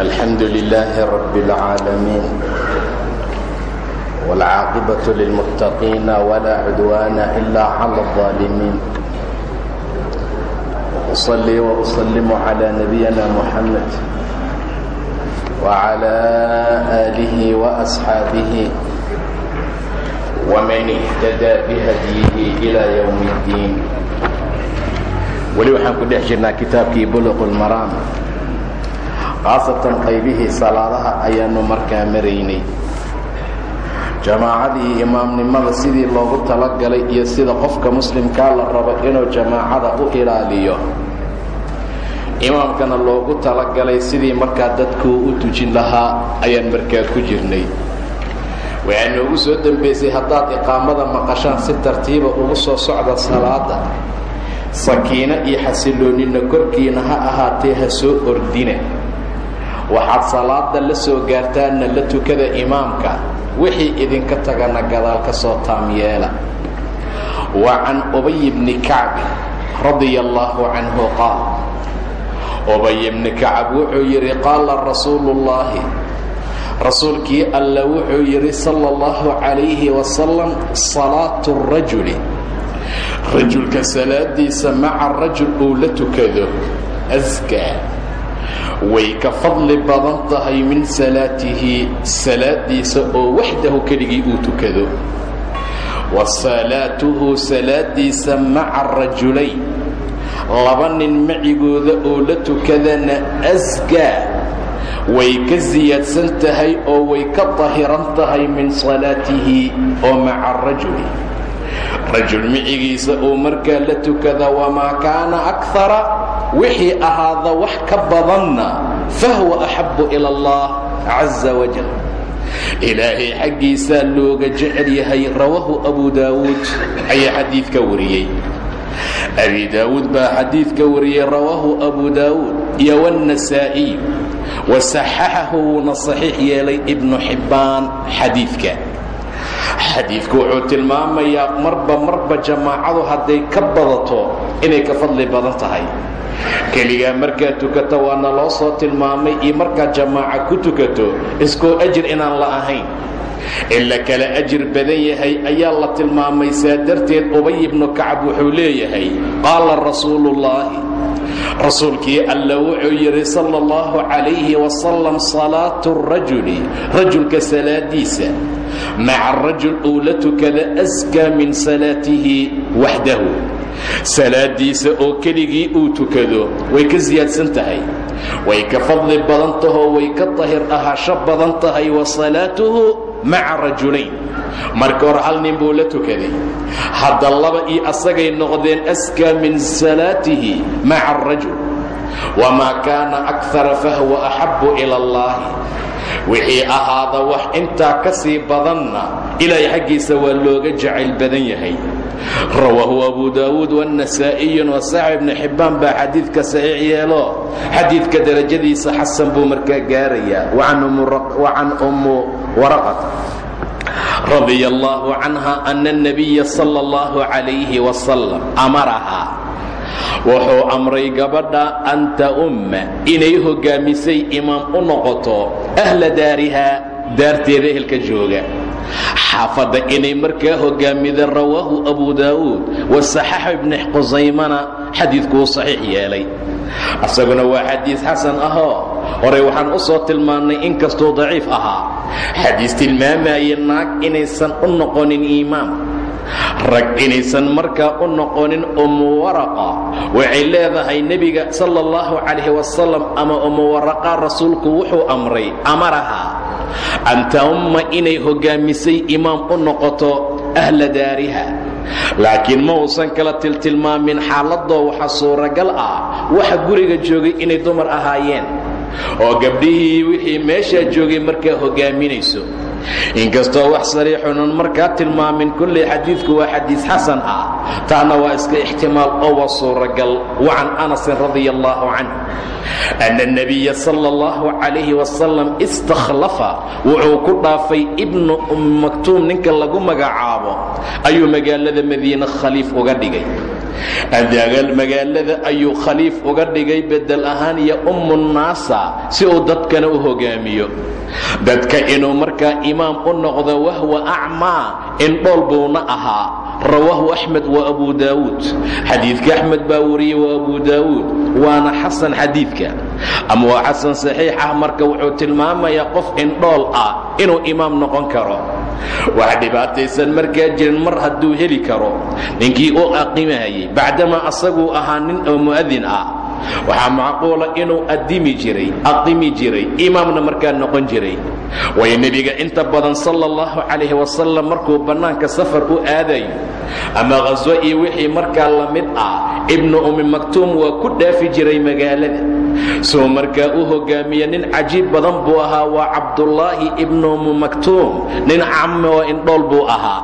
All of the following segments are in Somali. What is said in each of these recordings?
الحمد لله رب العالمين والعاقبة للمتقين ولا عدوان إلا على الظالمين أصلي وأصلم على نبينا محمد وعلى آله وأصحابه ومن اهتدى بهديه إلى يوم الدين ولي waxaan ku dhex jirnaa kitaabkii buluq lmaraam khaasatan qaybihii salaadaha ayaanu markaa maraynay. Jamaacadii imaamnimada sidii loogu talagalay iyo sida qofka muslimkaa la rabo inuu jamaacada u ilaaliyo. Imaamkana loogu talagalay sidii markaa dadkuu u tujin lahaa ayaan markaa ku jirnay. Waxaa noogu soo dembaysay haddaad iqaamada maqashaan si tartiiba ugu soo socda salaada sakiino iyo xasiloonnina korkiina ha ahaatee ha soo ordina waxaad salaada la soo gaartaanna la tukada imaamka wixii idinka tagana gadaal ka soo taam yeela wa can ubay bni kacbi radia allaahu canhu qaal ubay bni kacab wuxuu yidhi qaala rasuulu ullaahi rasuulkii alla wuxuu yidhi sala allahu calayhi wasalam salaatu rajuli rajulka salaadiisa maca rajul uu la tukado askaa way ka fadli badan tahay min salaatihi salaadiisa oo waxdahu keligii uu tukado. Wa salaatuhu salaadiisa maca rajulayn. Laba nin macigooda oo la tukadana asgaa way ka siyaadsan tahay oo way ka dahiran tahay min salaatihi oo maca rajuli. Rajul micigiisa uu markaa la tukada wamaa kaana akara wixii ahaada wax ka badanna fahwa axabu ila allah caza wajal ilaahay xaggiisaa looga jecel yahay rawahu abu daawuud ayaa xadiidka wariyey. Abi daawuud baa xadiidka wariyey rawaahu abu daawuud iyo wاnnasaa'iy wasaxaxahu wuuna saxiix yeelay ibnu xibbaan xadiidka xadiidku wuxuu tilmaamayaa marba marba jamaacadu hadday ka badato inay ka fadli badan tahay. Keligaa markaad tukato waana loo soo tilmaamay iyo markaad jamaaca ku tukato iskoo ajir inaan la ahayn. In la kala ajir badan yahay ayaa la tilmaamay saa darteed ubay ibnu kacab wuxuu leeyahay qaala rasuuluullaahi rasuulkii alla wuxuu yidhi sala allahu calayhi wasalam salaatu rajuli. Rajulka salaadiisa maca rajul uu la tukada askaa min salaatihi waxdahu salaadiisa oo keligii uu tukado way ka siyaadsan tahay way ka fadli badan tahoo way ka dahir ahaasho badan tahay wa salaatuhu maca rajulayn marka hore hal nin buu la tukaday hadda laba io asagay noqdeen askaa min salaatihi maca arajul wamaa kaana akara fahwa axabu ila allahi wixii ahaada wax intaa ka sii badanna ilaahay xaggiisa waa looga jacayl badan yahay. Rawaahu abu daawuud wannasaa'iyu wasaxib ibnu xibbaan baa xadiidka saxiix yeelo. Xadiidka derajadiisa xasan buu markaa gaarayaa. Wa can ummu waraqat. Radia allaahu canha ana اnabiya sala اllahu calayhi wasalam amarahaa wuxuu amray gabadha an ta'umma inay hoggaamisay imaam u noqoto ahla daarihaa daarteeda ehelka jooga. Xaafadda inay markaa hoggaamida rawaahu abu daawuud wasaxaxa ibni qusaymana xadiidkuu saxiix yeelay. Asaguna waa xadiis xasan ahoo horey waxaan u soo tilmaannay inkastuu daciif ahaa. Xadiis tilmaamaya naag inaysan u noqonin iimaam rag inaysan markaa u noqonin umu waraqa. Waxay leedahay nebiga sala allahu calayhi wasalam ama umu waraqa rasuulku wuxuu amray amarahaa an ta'umma inay hoggaamisay imaam u noqoto ahla daariha. Laakiin ma uusan kala tiltilmaamin xaaladoo waxa suuragal ah waxa guriga joogay inay dumar ahaayeen. Oo gabdhihii wixii meeshaa joogay markaa hoggaaminayso inkastoo wax sariixunan markaa tilmaamin kulli xadiidku waa xadiis xasan ah. Taana waa iska ixtimaal oo waa suuragal. Wa can anasin radia allaahu canh anna اnebiya sala اllahu calayhi wasalam istakhlafa wuxuu ku dhaafay ibnu um maktuum ninka lagu magacaabo. Ayuu magaalada madiine khaliif uga dhigay magaalada ayuu khaliif uga dhigay bedel ahaan iyo ummunnaasa si uu dadkana u hogaamiyo. Dadka inuu markaa imaam u noqdo wahwa acmaa indhool buuna ahaa. Rawaahu axmed wa abu daawuud. Xadiidka axmed baa wariyey wa abu daawuud waana xasan xadiidka ama waa xasan saxiix ah marka wuxuu tilmaamayaa qof indhool ah inuu imaam noqon karo. Wax dhibaataysan markaa jirin mar hadduu heli karo. Ninkii u aqimahayay bacdamaa asaguu ahaa nin oo mu'adin ah. Waxaa macquula inuu addimi jiray aqimi jiray imaamna markaa noqon jiray. Waayo nebiga inta badan sala allahu calayhi wasalam markuu bannaanka safar u aadayo ama khaswo iyo wixii markaa la mid ah ibnu ummi maktuum waa ku dhaafi jiray magaalada soo markaa u hogaamiya nin cajiib badan buu ahaa waa cabdullaahi ibnu maktuum. Nin camme oo indhool buu ahaa.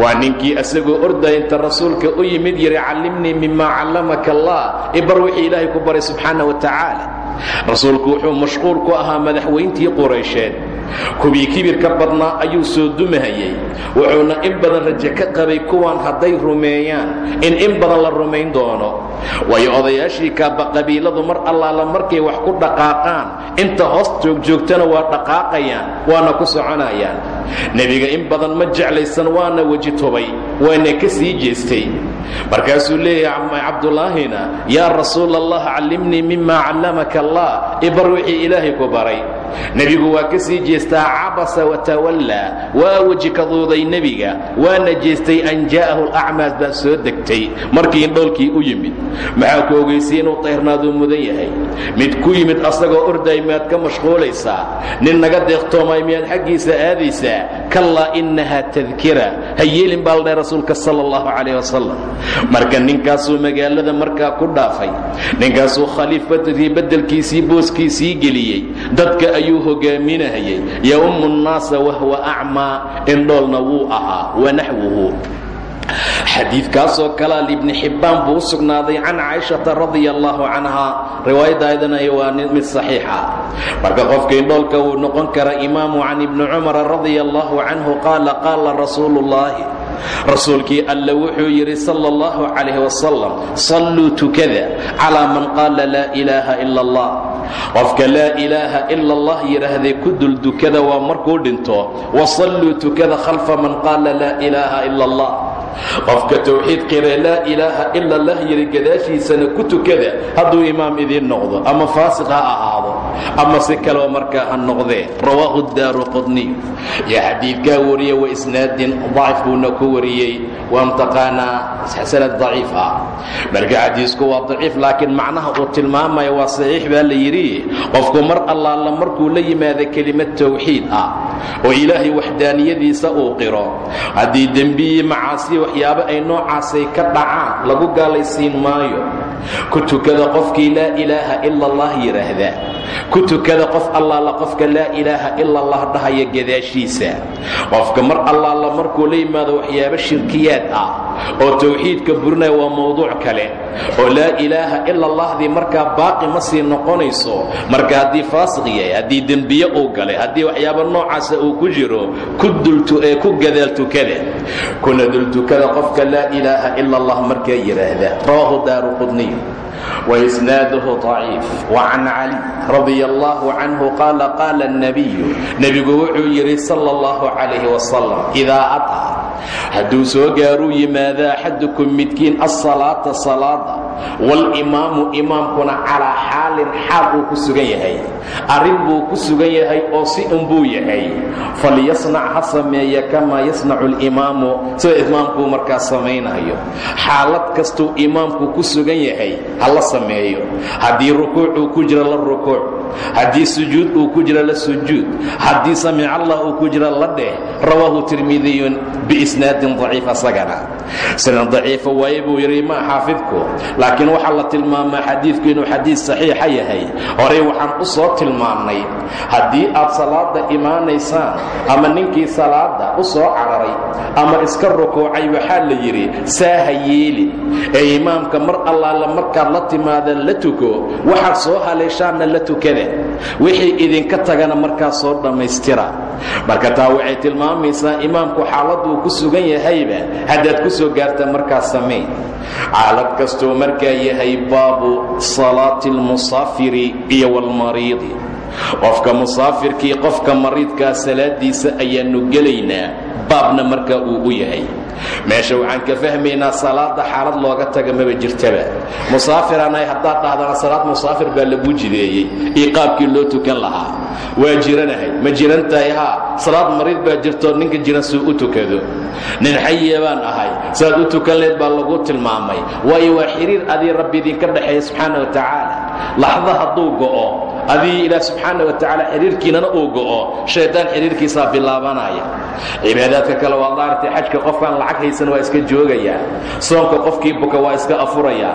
Waa ninkii asagoo ordaya inta rasuulka u yimid yidhi callimnii mimaa callamaka allah ibar wixii ilaahay ku baray subxaana wa tacaala rasuulku wuxuu mashquul ku ahaa madaxweyntii quraysheed kuwii kibirka badnaa ayuu soo dumahayey wuxuuna in badan raje ka qabay kuwan hadday rumeeyaan. In in badan la rumayn doono. Waayo odayaashii kaaba qabiiladu mar allaala markay wax ku dhaqaaqaan inta hoos joogjoogtana waa dhaqaaqayaan waana ku soconayaan. Nebiga in badan ma jeclaysan waana weji tubay waana ka sii jeestay markaasuu leeyahay cabdullaahina yaa rasuul allah callimnii mima callamaka allah. Ibar wixii ilaahay ku baray. Nebigu waa ka sii jeestaa cabasa watawallaa waa weji kaduuday nebiga waana jeestay an jaa'ahu alacmaas baa soo degtay markii indhoolkii u yimid. Maxaa ku ogaysay inuu tayrnaaduu mudan yahay? Mid ku yimid asagoo orday miyaad ka mashquulaysaa nin naga deeqtoomay miyaad xaggiisa aadaysaa? Kallaa innahaa tadkira ha yeelin baa ladhahay rasuulka sala allahu calayh wasalam marka ninkaasuu magaalada markaa ku dhaafay ninkaasuu khaliifadii beddelkiisii booskiisii geliyey dadka ayuu hogaaminahayay yaummu nnaasa wahwa acmaa indhoolna wuu ahaa wanaxwuhu xadiidkaasoo kalea libni xibbaan buu u sugnaaday can caaishata radia allaahu canha riwaayaddaydana waa mid saxiixa. Marka qofka indhoolka wuu noqon kara imaamu can ibni cumara radia allaahu canhu qaala qaala rasuulu ullaahi rasuulkii alle wuxuu yidhi sal اllahu calayh wasalam salluu tukada calaa man qaala laa ilaaha ila allah. Qofka laa ilaaha ila allah yidhaahday ku dukada waa markuu dhinto wasalluu tukada khalfa man qaala laa ilaaha ila allah qofka towxiid qire laa ilaaha ila allah yidhi gadaashiisana ku tukada hadduu imaam idiin noqdo ama faasiq ha ahaado ama si kaleo markaa ha noqdee. Rawaahu daaru qudniy yo xadiidkaa wariye wa isnaadin dacif buuna ku wariyey waa mtaqaanaa sanad daciif ah. Marka xadiisku waa daciif laakiin macnaha uu tilmaamaya waa saxiix baa la yidhi qofku mar allaala markuu la yimaado kelimad towxiid ah oo ilaahay waxdaaniyadiisa uu qiro. Haddii dembiyi macaasiya waxyaabo ay noocaasay ka dhacaan lagu gaalaysiin maayo. Ku tukada qofkii laa ilaaha ila allah yidhaahda ku tukada qof allaala qofka laa ilaaha ila allah dhahaya gadaashiisa. Qofka mar allaala markuu la yimaado waxyaabo shirkiyaad ah oo towxiidka burinaya waa mowduuc kale. Oo laa ilaaha ila allahdii markaa baaqi ma sii noqonayso marka haddii faasiq yahay haddii dembiye uu galay haddii waxyaabo noocaasa uu ku jiro ee ku gadaal tukada. Kuna tukada qofka laa ilaaha ila allah markaa yidhaahda rawaahu daaru qudniy waisnaaduhu daciif. Wa can cali radia allahu canhu qaala qaala nabiyu nebigu wuxuu yidhi sala allahu calayh wasalam idaa ataa. Hadduu soo gaaruu yimaada axadukum midkiin asalaata salaada walimaamu imaamkuna calaa xaalin xaal uu ku sugan yahay. Arrin buu ku sugan yahay oo si unbuu yahay. Falyasnac ha sameeya kamaa yasnacu alimaamu. Sida imaamkuu markaa samaynayo. Xaalad kastuu imaamku ku sugan yahay ha la sameeyo. Haddii rukuuc uu ku jiro la rukuuc. Haddii sujuud uu ku jiro la sujuud. Haddii samic allah uu ku jiro la dheh. Rawaahu tirmidiyun biisnaadin daciif asagana sanad daciifa waaye buu yidhi maa xaafidku. Laakiin waxaa la tilmaamaa xadiidku inuu xadiid saxiixa yahay. Horey waxaan u soo tilmaannay haddii aad salaada imaanaysaan ama ninkii salaada u soo cararay ama iska rukuucay waxaa la yidhi saa ha yeeli. Ee imaamka mar allaala markaad la timaadaan la tuko. Waxaad soo haleeshaanna la tukada. Wixii idinka tagana markaa soo dhammaystira marka taa waxay tilmaamaysaa imaamku xaaladuu ku sugan yahayba haddaad ku soo gaarta markaa samayn xaalad kastuu markaa yahay baabu salaati almusaafiri iyo waalmariidi qofka musaafirkii qofka mariidkaa salaadiisa ayaannu gelaynaa baabna markaa uu u yahay meesha waxaan ka fahmaynaa salaada xaalad looga taga maba jirtaba. Musaafiranahay haddaad dhahdana salaad musaafir baa lagu jideeyey. Iyo qaabkii loo tukan lahaa. Waa jiranahay. Ma jiran tahay haa salaad mariid baa jirtoo ninka jiran suu u tukado. Nin xayiya baan ahay. Saad u tukan leed baa lagu tilmaamay. Waayo waa xiriir adii rabbi idinka dhexeeya subxaana wa tacaala laxda hadduu go'o adii ilaah subxaana wa tacaala xiriirkiinana uu go'o shaydaan xiriirkiisaa bilaabanaya cibaadaadka kale waad daartay xajka qofkaan lacag haysan waa iska joogayaa soonka qofkii buka waa iska afurayaa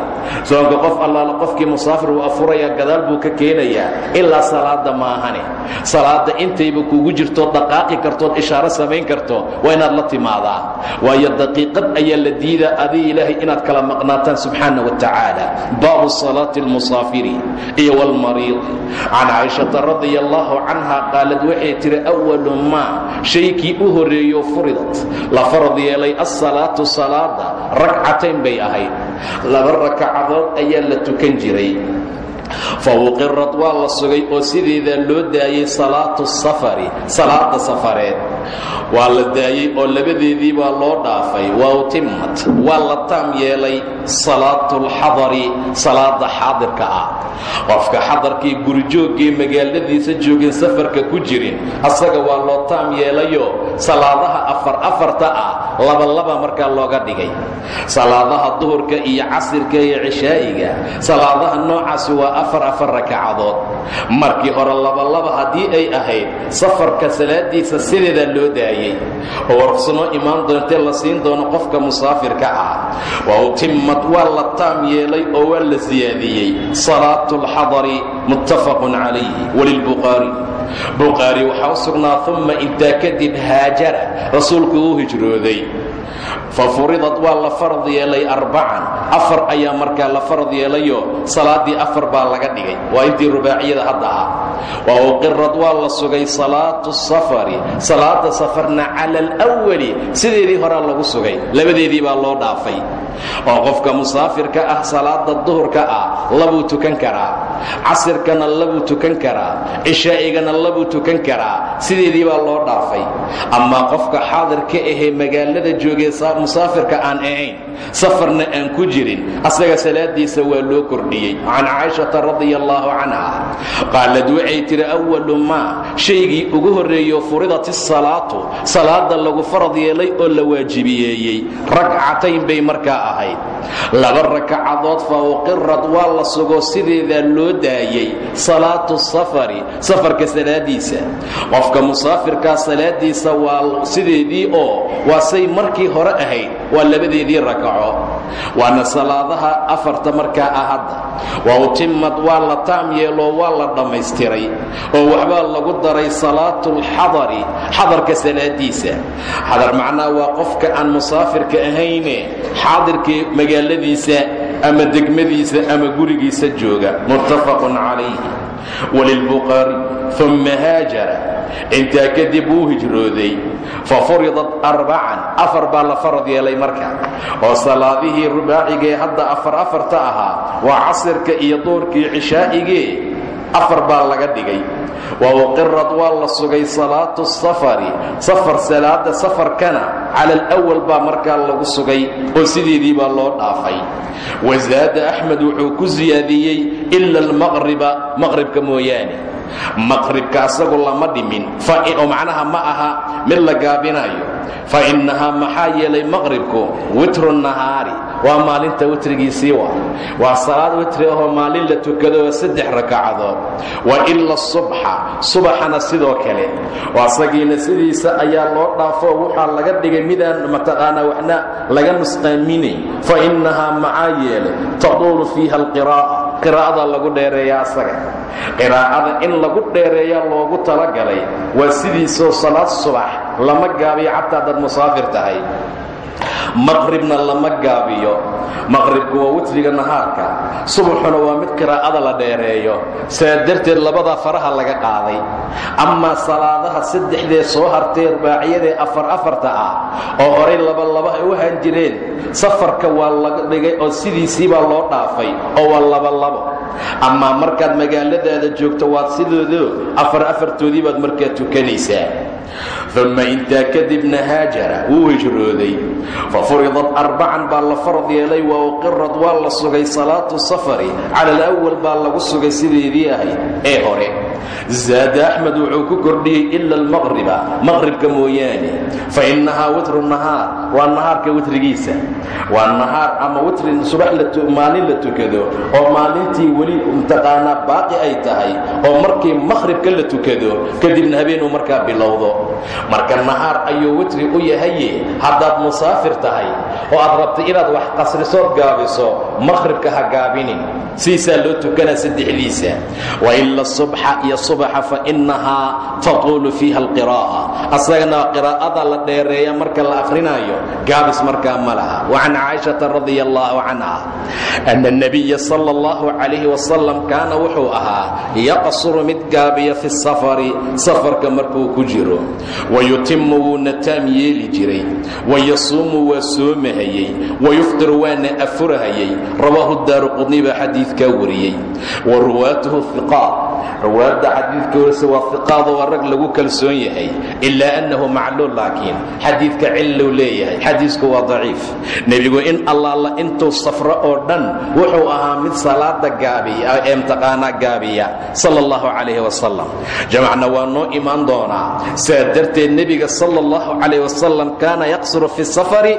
soonka qof allaala qofkii musaafir wuu afurayaa gadaal buu ka keenayaa ilaa salaada maahane. Salaada intayba kugu jirto dhaqaaqi kartood ishaaro samayn karto waa inaad la timaadaa. Waayo daqiiqad ayaa la diidaa adii ilaahay inaad kala maqnaataan subxaana wa tacaala baabu salaati almusaafiri iyo waalmariidi can caaishata radia allaahu canha qaalad waxay tihi awalu maa shaykii u horreeyo furidat. La farad yeelay assalaatu salaada ragcatayn bay ahayd. Laba rakacadood ayaa la tukan jiray. Fawuqirad waa la sugay oo sideedaa loo daayey salaatu safari salaada safareed waa la daayey oo labadeedii baa loo dhaafay. Waa utimmat waa la taam yeelay salaatu lxadari salaada xaadirka ah. Qofka xadarkii gurjooggee magaaladiisa joogeen safarka ku jirin asaga waa loo taam yeelayo salaadaha afar afarta ah labalaba markaa looga dhigay. Salaadaha duhurka iyo casirka iyo cishaa'iga salaadaha noocaasi waa afar afar rakacadood. Markii hore labalaba haddii ay ahayd safarka salaadiisa sideedaa loo daayey oo warqsanoo imaan doontee la siin doono qofka musaafirka ah. Waa utimmad waa la taam yeelay oo waa la siyaadiyey. Salaatu alxadari muttafaqun calayhi. Walilbukhaari bukhaari waxaa u sugnaa umma intaa kadib haajara rasuulku uu hijrooday fa furidad waa la farad yeelay arbacan afar ayaa markaa la farad yeelayo. Salaaddii afar baa laga dhigay. Waa intii rubaaciyada hadda ah wa uqirad waa la sugay salaatu safari. Salaada safarna cala alwali sideedii horaa lagu sugay. Labadeedii baa loo dhaafay oo qofka musaafirka ah salaada duhurka ah labuu tukan karaa. Casirkana labuu tukan karaa. Cishaa'igana labuu tukan karaa. Sideedii baa loo dhaafay. Amaa qofka xaadirka ahee magaalada joogee musaafirka aan ahayn safarna aan ku jirin asaga salaadiisa waa loo kordhiyey. Can caaishata radia allaahu canha qaalad waxay tidhi awalu maa shaygii ugu horreeyo furidat isalaatu salaada lagu farad yeelay oo la waajibiyeeyey. Ragcatayn bay markaa ahayd. Laba rakacadood fa uqirad waa la sugo sideedaa loo daayey salaatu safari safarka salaadiisa. Qofka musaafirkaa salaadiisa waa sideedii oo waa say markii hore ahayd waa labadeedii rakaco. Waana salaadaha afarta markaa ah hadda wa utimmad waa la taam yeeloo waa la dhammaystiray. Oo waxbaa lagu daray salaatulxadari xadarka salaadiisa. Xadar macnaha waa qofka aan musaafirka ahayne xaadirkii magaaladiisa ama degmadiisa ama gurigiisa jooga. Muttafaqun calayhi. Walilbukhaari umma haajara. Intaa kadib wuu hijrooday. Fa furidat arbacan afar baa la farad yeelay marka. Oo salaadihii rubaacigee hadda afar afarta ahaa waa casirka iyo duurkii cishaa'igee afar baa laga dhigay. Wa uqirad waa la sugay salaatu safari. Safar salaada safarkana cala alwal baa markaa lagu sugay oo sideedii baa loo dhaafay. Wasaada axmed wuxuu ku siyaadiyey ila almaqriba maqribka mooyaane maqribka asagu lama dhimin. Oo macnaha ma aha mid la gaabinayo. Fa innahaa maxaa yeelay maqribku witru nahaari. Waa maalinta witrigiisii wa waa salaad witri ahoo maalin la tukado waa saddex rakacadood wa ila subxa subaxana sidoo kale. Oo asagiina sidiisa ayaa loo dhaafo. Waxaa laga dhigay midaan mataqaanaa waxna laga nusqaaminay fa innahaa maxaa yeelay taduulu fiiha alqiraa'a qiraa'ada lagu dheereeya asaga. Qiraa'ada in lagu dheereeyaa loogu talagalay waa sidiisoo salaad subax lama gaabiyo xataa dad musaafir tahay maqribna lama gaabiyo. Maqribku waa witriga nahaarka. Subaxuna waa mid qiraa'ada la dheereeyo. Saa darteed labadaa faraha laga qaaday. Amaa salaadaha saddexdee soo hartee rubaaciyadee afar afarta ah oo horay labalaba ay u han jireen safarka waa laga dhigay oo sidiisii baa loo dhaafay oo waa labalabo amaa markaad magaaladaada joogto waad sidoodo afar afartoodii baad markaa tukanaysaa uma intaa kadibna haajara wuu hijrooday fafuridat arbacan baa la farad yeelay wa uqirad waa la sugay salaatu safari cala alawal baa lagu sugay sideedii ahayd ee hore zaada axmed wuxuu ku kordhiyey ila almaqriba maqribka mooyaane. Fa innahaa witru nahaar. Waa nahaarka witrigiisa. Waa nahaar ama witrin subax maalin la tukado oo maalintii weli mtaqaanaa baaqi ay tahay oo markii maqhribka la tukado kadibna habeenuu markaa bilowdo. Marka nahaar ayuu witri u yahaye haddaad musaafir tahay oo aad rabtay inaad wax qasrisood gaabiso maqhribka ha gaabinin. Siisaa loo tukanaa saddexdiisa iyo subaxa fainahaa taquulu fiiha alqiraa'a. Asagana qiraa'ada la dheereeya marka la akhrinayo gaabis markaa ma laha. Wacan caaishata radi allahu canha ana nebiya sala allahu calayhi wasalam kaana wuxuu ahaa yaqsuru mid gaabiya fi safari safarka markuu ku jiro. Wayutimu wuuna taam yeeli jiray. Wayasuumu waa soomahayey wayuftiru waana afurahayey. Rawaahu daaruqudni baa xadiidkaa wariyey. Wa ruwaatuhu iqaat ruwaadda xadiidka warisa waa iqaado waa rag lagu kalsoon yahay ilaa annahu macluul laakiin xadiidka cillow leeyahay. Xadiisku waa daciif. Nebigu in allaala intuu safro oo dhan wuxuu ahaa mid salaada gaabiya ee mtaqaanaa gaabiya sala allahu calayhi wasalam jamacna waa noo imaan doonaa. Saa darteed nebiga sala allahu calayh wasalam yaqsuru fi safari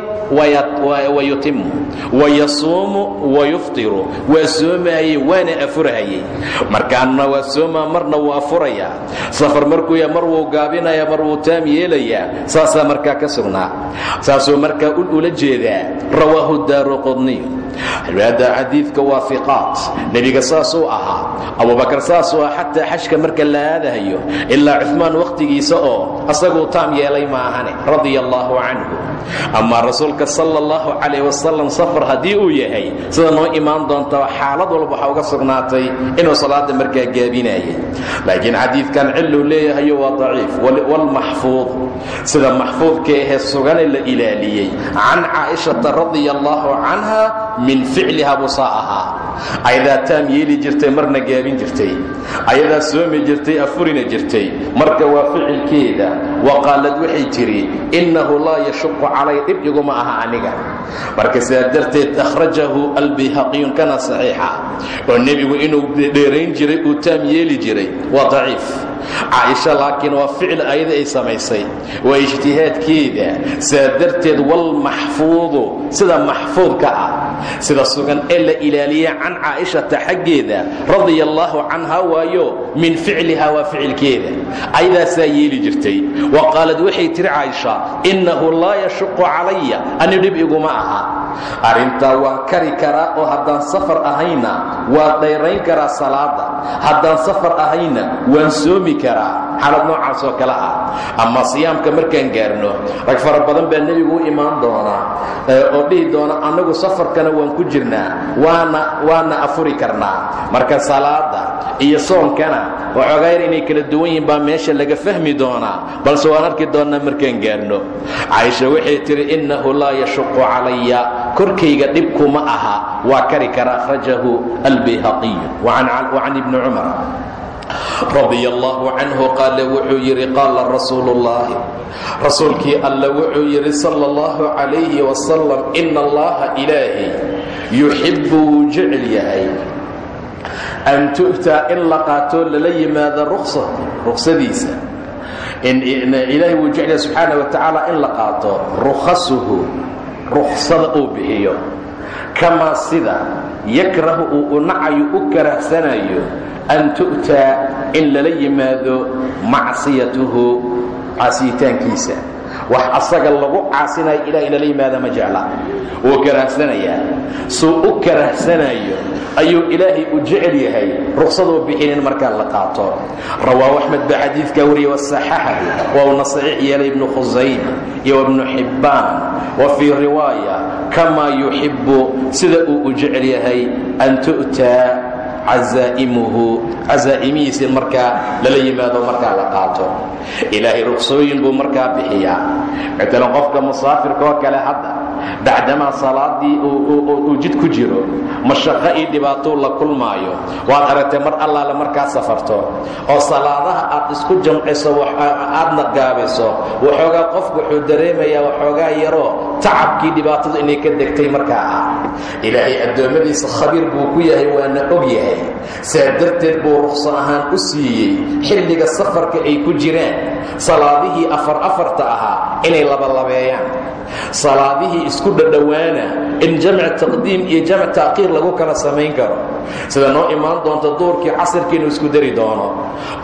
wayutimu wayasuumu wayuftiru waa soomaayey waana afurahayey. Markaana waa soomaa marna wuu afurayaa. Safar markuu mar wuu gaabinaya mar wuu taam yeelayaa. Saasaa markaa ka sugnaa. Saasuu markaa ula jeedaa. Rawaahu daaru qudniy riwaayadda xadiidka waa fiqaat. Nebiga saasuu ahaa abubakar saasuu ah xataa xajka marka la aadahayo ilaa cumaan wakhtigiisa oo asaguu taam yeelay maahane radia allaahu canhu rasuulka sala allahu calayh safar haddii uu yahay sida noo imaan doonta xaalad walba waxaa uga sugnaatay inuu salaada markaa gaabinayay. Laakiin xadiidkan ciluu leeyahayo waa daciif waalmaxfuud sida maxfuudka ahee sugane la ilaaliyey. Can caaishata radia allaahu canha min ficliha busaa ahaa. Ayadaa taam yeeli jirtay marna gaabin jirtay. Ayadaa soomi jirtay afurina jirtay. Marka waa ficilkeeda wa qaalad waxay tidhi innahu laa yashuqu calay dhib iguma aha aniga. Marka sidaa darteed akhrajahu albayhaqiyun kana saxiixa oo nebigu inuu dheerayn jiray uu taam yeeli jiray waa daciif. Caaisha laakiin waa ficil ayada ay samaysay. Waa ijtihaadkeeda saa darteed walmaxfuudu sida maxfuudka ah sida sugan ee la ilaaliya can caaishata xaggeeda radia allaahu canha waayo min ficliha waa ficilkeeda. Ayadaasaa yeeli jirtay. Wa qaalad waxay tiri caaisha innahu laa yashuqu calaya ani dhib iguma aha. Arrintaa waan kari karaa oo haddaan safar ahayna waan dhayrayn karaa salaada haddaan safar ahayna waan soomi karaa. Xaalad noocaas oo kale ah. Ama siyaamka markaan gaarno rag fara badan baa nebigu u imaan doonaa oo dhihi doona annagu safarkana waan ku jirnaa waana waana afuri karnaa. Marka salaada iyo soonkana waxoogayar inay kala duwan yihiin baa meesha laga fahmi doonaa. Balse waan arki doonnaa markaan gaarno caaisha waxay tidhi innahu laa yashuqu calaya. Korkayga dhibkuma aha. Waa kari kara akhrajahu albayhaqiyu wacan ibni cumar radia allaahu canhu qaala wuxuu yidhi qaala rasuulu ullaahi rasuulkii alla wuxuu yidhi sala allahu calayhi wasalam ina allaha ilaahay yuxibbu wuu jecel yahay. An tu'taa in la qaatoo lala yimaado ruksadiisa ilaahay wuu jecel yahay subxaana wa tacaala in la qaato rukhasuhu ruksada uu bixiyo. Kamaa sida yakrahu uu unacayo u karahsanayo an tu'taa in lala yimaado macsiyatuhu caasiyitaankiisa. Wax asaga lagu caasinayo ilah inala yimaada ma jecla. Wuu karahsanayaa suu u karahsanayo ayuu ilaahay u jecel yahay. Ruqsaduu bixinin markaa la qaato. Rawaahu axmed baa xadiidkaa wariyay wasaxaxahu waa una saxiix yeelay ibnu khusayma iyo ibnu xibbaan. Wa fii riwaaya kamaa yuxibbu sida uu u jecel yahay an tu'taa casaa'imuhu casaa'imihiisi markaa lala yimaado markaa la qaato. Ilaahay ruqsooyin buu markaa bixiyaa. Matalan qofka musaafirka oo kale hadda bacdamaa salaadii uu jid ku jiro mashaqo iyo dhibaatou la kulmaayo waad aragtay mar allaale markaa safarto oo salaadaha aad isku jamciso aadna gaabayso waxoogaa qofku wuxuu dareemayaa waxoogaa yaroo tacabkii dhibaatadu inay ka degtay markaa ah ilaahay addoommadiisa khabiir buu ku yahay waana og yahay saa darteed buu ruqso ahaan u siiyey xilliga safarka ay ku jiraan salaadihii afar afarta ahaa inay labalabeeyaan isku dhadhowaana in jamc taqdiim iyo jamc ta'khiir lagu kala samayn karo sida noo imaan doonta duhurkii casirkii isku dari doono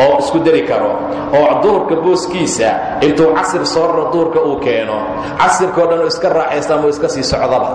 oo isku dari karo oo duhurka booskiisa intuu casir soo raro duhurka uu keeno casirkao dhan iska raaxaysta ama iska sii socdaba.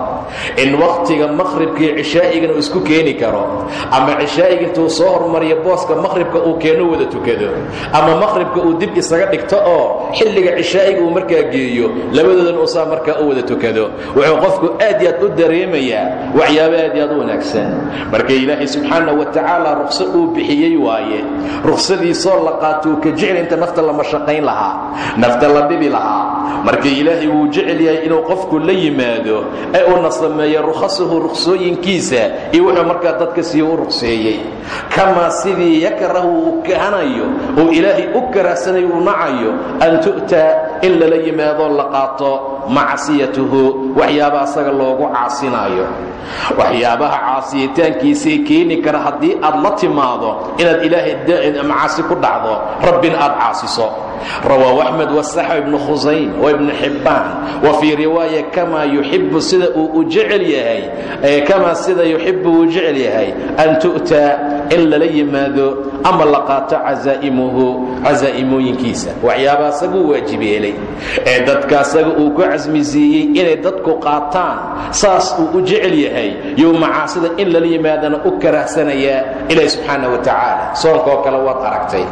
In wakhtiga maqhribkaiyo cishaa'igana isku keeni karo ama cishaa'iga intuu soo hormariyo booska maqhribka uu keeno wada tukado ama maqhribka uu dib isaga dhigto oo xilliga cishaa'iga uu markaa geeyo labadoodan uusaa markaa u wada tukado. Wuxuu qofku aad yaad u dareemayaa waxyaaba aad yaad u wanaagsan. Marka ilaahay subxaana wa tacaala ruqso uu bixiyey waaye. Ruqsadiisoo la qaatou ka jecel inta nafta la mashaqayn lahaa nafta la dhibi lahaa. Marka ilaahay wuu jecel yahay inuu qofku la yimaado ee uuna sameeyo rukhasuhu ruqsooyinkiisa iyo wuxuu markaa dadka sii u ruqseeyey. Kamaa sidii yakrahu uu kahanayo uu ilaahay u karahsanayo uu nacayo an tu'ta in lala yimaadoo la qaato macsiyatuhu waxyaaba asaga loogu caasinaayo waxyaabaha caasiyitaankiisay keeni kara haddii aad la timaado inaad ilaahay macaasi ku dhacdo rabbina aad caasiso rawaahu axmed wasaxa ibnu khusayn wa ibnu xibbaan wa fii riwaaya kamaa yuxibu sida uu u jecel yahay kamaa sida yuxibu uu jecel yahay an tu'ta in lala yimaado ama la qaato casaa'imuhu casaa'imooyinkiisa waxyaaba asaguu waajib yeelay. Ee dadka asaga uu ku casmi siiyey inay dadku qaataan saas uu u jecel yahay you macaasida in lala yimaadana u karahsanayaa ilaahi subxaana wa tacaala. Soonkoo kale waad aragtay.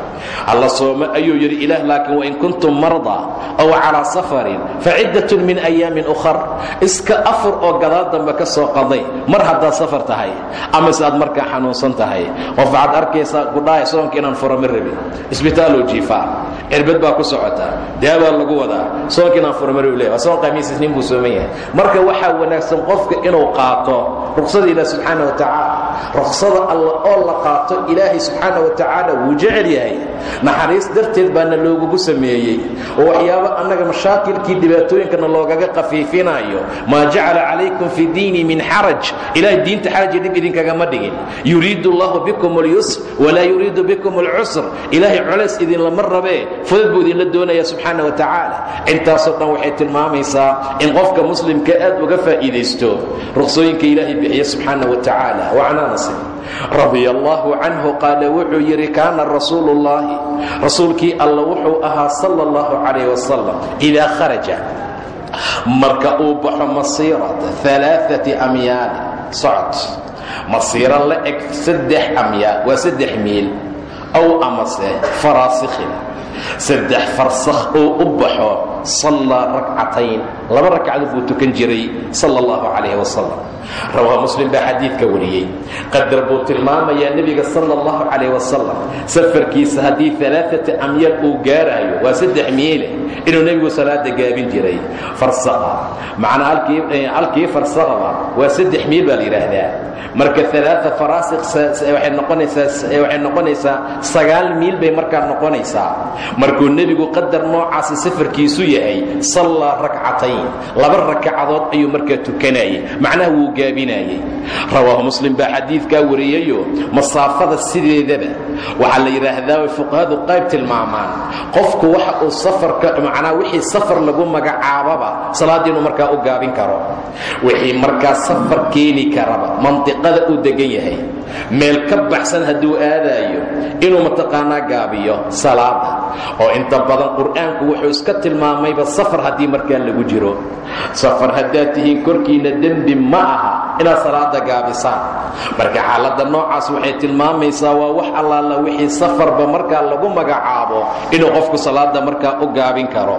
Alla soome ayuu yidhi ilaah laakiin wain kuntum mardaa aw calaa safarin faciddatun min ayaamin ukhar. Iska afur oo gadaal dambe ka soo qaday mar haddaad safar tahay amase aad markaa xanuunsan tahay qof waxaad arkaysaa gudhahay soonka inaan furo ma rabin. Isbitaaloo jiifaa cirbad baa ku socota daabaa lagu wadaa soonka inaan furo ma rabi le waa soon qamiis isniin buu sooman yahay. Marka waxaa wanaagsan qofka inuu qaato ruqsada ilaah subxaana wa tacaala. Ruqsada alla oo la qaato ilaahay subxaana wa tacaala wuu jecel yahay naxariis darteed baana loogugu sameeyey. Oo waxyaaba annaga mashaakilkii dhibaatooyinkana loogaga qafiifinaayo maa jacala calaykum fi diini min xaraj. Ilahay diinta xaraji dhib idinkagama dhigin. Yuriidu allahu bikum اlyusr walaa yuriidu bikum اlcusr ilaahay colays idinlama rabee. Fudad buu idinla doonaya subxaana wa tacaala. Intaasoo dhan waxay tilmaamaysaa in qofka muslimka aad uga faa'iidaysto. Ruqsooyinka ilaahay bixiya subxaana wa tacaala. Wacan anasin radia allahu canhu qaala wuxuu yidhi kaana rasuulu ullahi rasuulkii alla wuxuu ahaa sala اllahu calayh wasalam idaa kharaja marka uu baxo masiirata alaaati amyaali socod. Masiiro la eg saddex amyaa waa saddex miil aw amase faraasikhin. Saddex farsakh uu u baxo sallaa rakcatayn. Laba ragcadood buu tukan jiray sala allahu calayh wasalam rawaa muslim baa xadiidka wariyey. Qadar buu tilmaamayaa nebiga sala allahu calayh wasalam safarkiisa haddii alaaata amyaal uu gaaraayo waa saddex miile inuu nebigu salaada gaabin jiray. Farsaqa. Macnaa halkii farsaqaba waa saddex miil baa la yidhaahdaa. Marka alaaa faraasiq waxay noqonaysaa sagaal miil bay markaa noqonaysaa. Markuu nebigu qadar noocaasi safarkiisu yahay sallaa rakcatayn. Laba rakacadood ayuu markaa tukanayay macnaha gaabinayey. Rawaahu muslim baa xadiidkaa wariyayo masaafada sideedaba. Waxaa la yidhaahdaa way fuqahadu qayb tilmaamaan. Qofku waxa uu safarka macnaa wixii safar lagu magacaababa salaaddii inuu markaa u gaabin karo. Wixii markaa safar keeni karaba mandiqada uu degan yahay meel ka baxsan hadduu aadaayo inuu mataqaanaa gaabiyo salaada. Oo inta badan qur'aanku wuxuu iska tilmaamayba safar haddii markaa lagu jiro. Safar haddaad tihiin korkiinna dembi ma aha inaad salaada gaabisaan marka xaaladda noocaas waxay tilmaamaysaa waa wax allaala wixii safarba markaa lagu magacaabo inuu qofku salaada markaa u gaabin karo.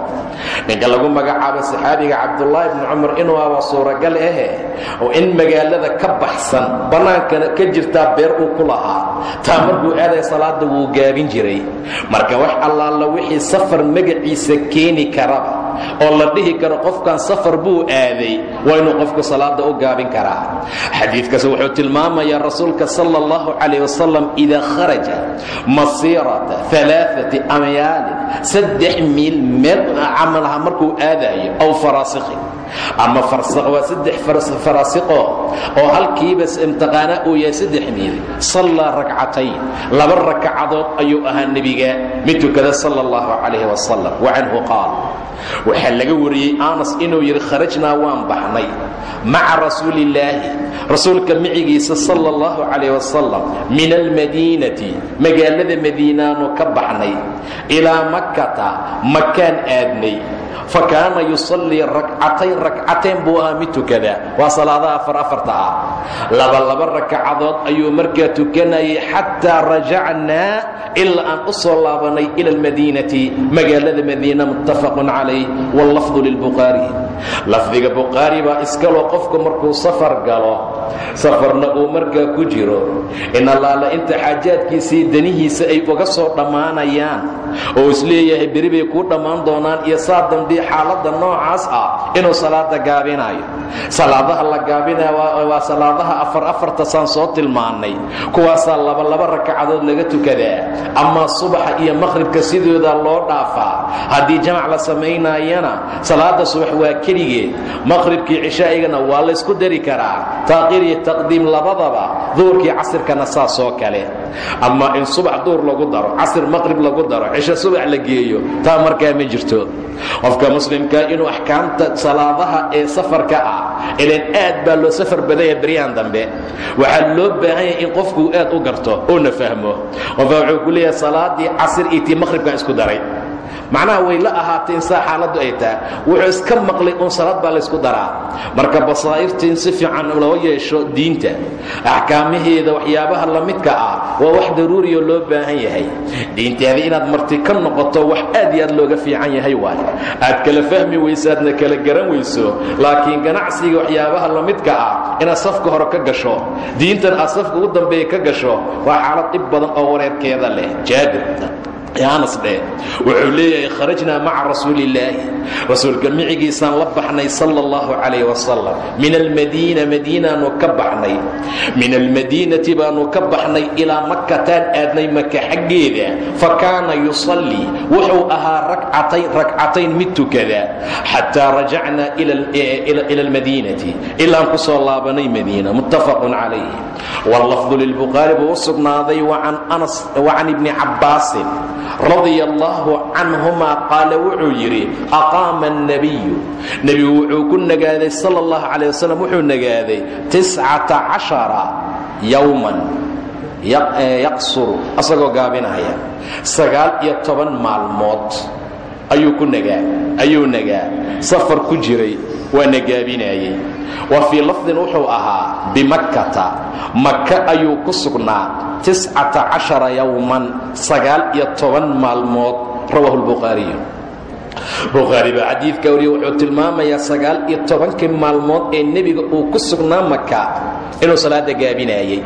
Ninka lagu magacaabo saxaabiga cabdullaahi bni cumar inuu aba suuragal ahe oo in magaalada ka baxsan bannaankana ka jirtaa beer uu ku lahaa. Taa markuu aaday salaada wuu gaabin jiray. Marka wax allaala wixii safar magaciisa keeni karaba oo la dhihi karo qofkan safar buu aaday waa inuu qofku salaada u gaabin karaa. Xadiidkaas wuxuu tilmaamayaa rasuulka sala allahu calayh wasalam kharaja masiirata alaaati amyaalin saddex miil meel camalaha markuu aadaayo aw faraasikhin ama waa saddex faraasiqo oo halkiiba imtiqaana uu yahay saddex miil. Sallaa rakcatayn laba rakacadood ayuu ahaa nebiga. Mid tukada sala allahu calayh wasalam wa canhu qaal waxaa laga wariyey anas inuu yidhi kharajnaa waan baxnay maca rasuulillaahi. Rasuulka micigiisa sala allahu calayh wasalam min almadiinati magaalada madiinaanu ka baxnay ilaa makkata makaan aadnay. Fa kaana yusallii rakcatayn rakcatayn buu ahaa mid tukada. Waa salaadaha afar afarta ah. Laba laba rakacadood ayuu markaa tukanayay xataa rajacnaa ilaa aan u soo laabanay ila almadiinati magaalada madiina muttafaqun calayh wallafdu lilbukhaari lafdiga bukhaari baa iskaloo qofku markuu safar galo safarna uu markaa ku jiro. In allaala inta xaajaadkiisii danihiisa ay uga soo dhammaanayaan oo is leeyahay beri bay kuu dhammaan doonaan iyo saa dambii xaaladda noocaas ah inuu salaada gaabinayo salaadaha la gaabinaya waa salaadaha afar afarta saan soo tilmaannay kuwaasaa laba laba rakacadood laga tukadaa amaa subaxa iyo maqhribka sidooda loo dhaafaa. Haddii jamac la samaynaayana salaada subax waa keligeed maqhribkii cishaa'igana waa laysku dari karaa. Taaqir iyo taqdiim labadaba duurkii casirkana saasoo kale. Ama in subax duur lagu daro casir maqhrib lagu daro cisho subax la geeyo taa markaa ma jirto qofka muslimka inuu axkaamta salaadaha ee safarka ah ilan aad baa loo safar badanya beryahan dambe. Waxaa loo baahan yahay in qofkuu aad u garto uuna fahmo. Qofka wuxuu ku leeyahay salaadii casir iyo tii maqhribkan isku daray macnaha way la ahaatay in saa xaaladdu ay tahay wuxuu iska maqlay uun salaad baa laysku daraa. Marka basaa'irta in si fiican loo yeesho diinta axkaamaheeda waxyaabaha la midka ah waa wax daruuriyo loo baahan yahay. Diintaada inaad marti ka noqoto wax aad iyo aad looga fiican yahay waay. Aad kala fahmi weyso aadna kala garan weyso laakiin ganacsiga waxyaabaha la midka ah inaad safka hore ka gasho diintan aad safka ugu dambeeya ka gasho waa xaalad dhib badan oo wareerkeeda leh. Jaabir anas dheh wuxuu leeyahay kharajnaa maca rasuulillaahi rasuulka micigiisaan la baxnay sala allahu calayh wasalam min almadiina madiinaanu ka min almadiinati baanu ka baxnay ilaa aadnay maka xaggeeda. Fa kaana yusallii wuxuu ahaa rakcatayn rakcatayn mid tukada. Xataa rajacnaa ila almadiinati. Ilaan ku soo laabanay madiina muttafaqun calayh wallafdu lilbukhaari buu u sugnaaday wacan ibni cabbaasin radia allaahu canhumaa qaala wuxuu yidhi aqaama annebiyu nebigu wuxuu ku nagaaday sala allahu calayh wasalam wuxuu nagaaday tiscata cashara yowman yaqsuru asagoo gaabinaya. Sagaal iyo toban maalmood ayuu ku nagaa ayuu nagaa. Safar ku jiray waana gaabinaayey wa fii lafdin wuxuu ahaa bimakkata maka ayuu ku sugnaa tiscata cashara yowman sagaal iyo toban maalmood. Rawahu lbukhaariyu bukhaari baa xadiidka wariye wuxuu tilmaamayaa sagaal iyo tobankii maalmood ee nebiga uu ku sugnaa maka inuu salaada gaabinaayey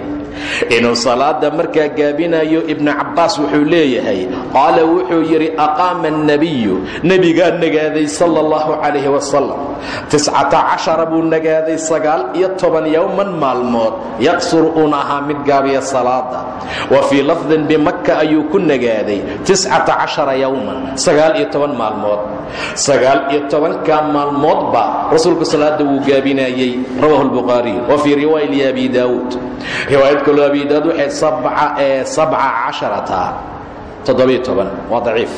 inuu salaada markaa gaabinayo ibnu cabbaas wuxuu leeyahay qaala wuxuu yidhi aqaama annebiyu nebigaa nagaaday sala allahu calayhi wasalam tiscata cashara buu nagaaday sagaal iyo toban maalmood. Yaqsuru uuna ahaa mid gaabiya salaada. Wa fii lafdin bimakka ayuu ku nagaaday. Tiscata cashara yowman maalmood. Sagaal iyo tobankaa maalmoodba rasuulku salaada wuu gaabinayey rawahu lbukhaariyu wa fii riwaaya liabi daawuud riwaayad kaloo abi daawud waxay sabca casharata toddobiyo toban waa daciif.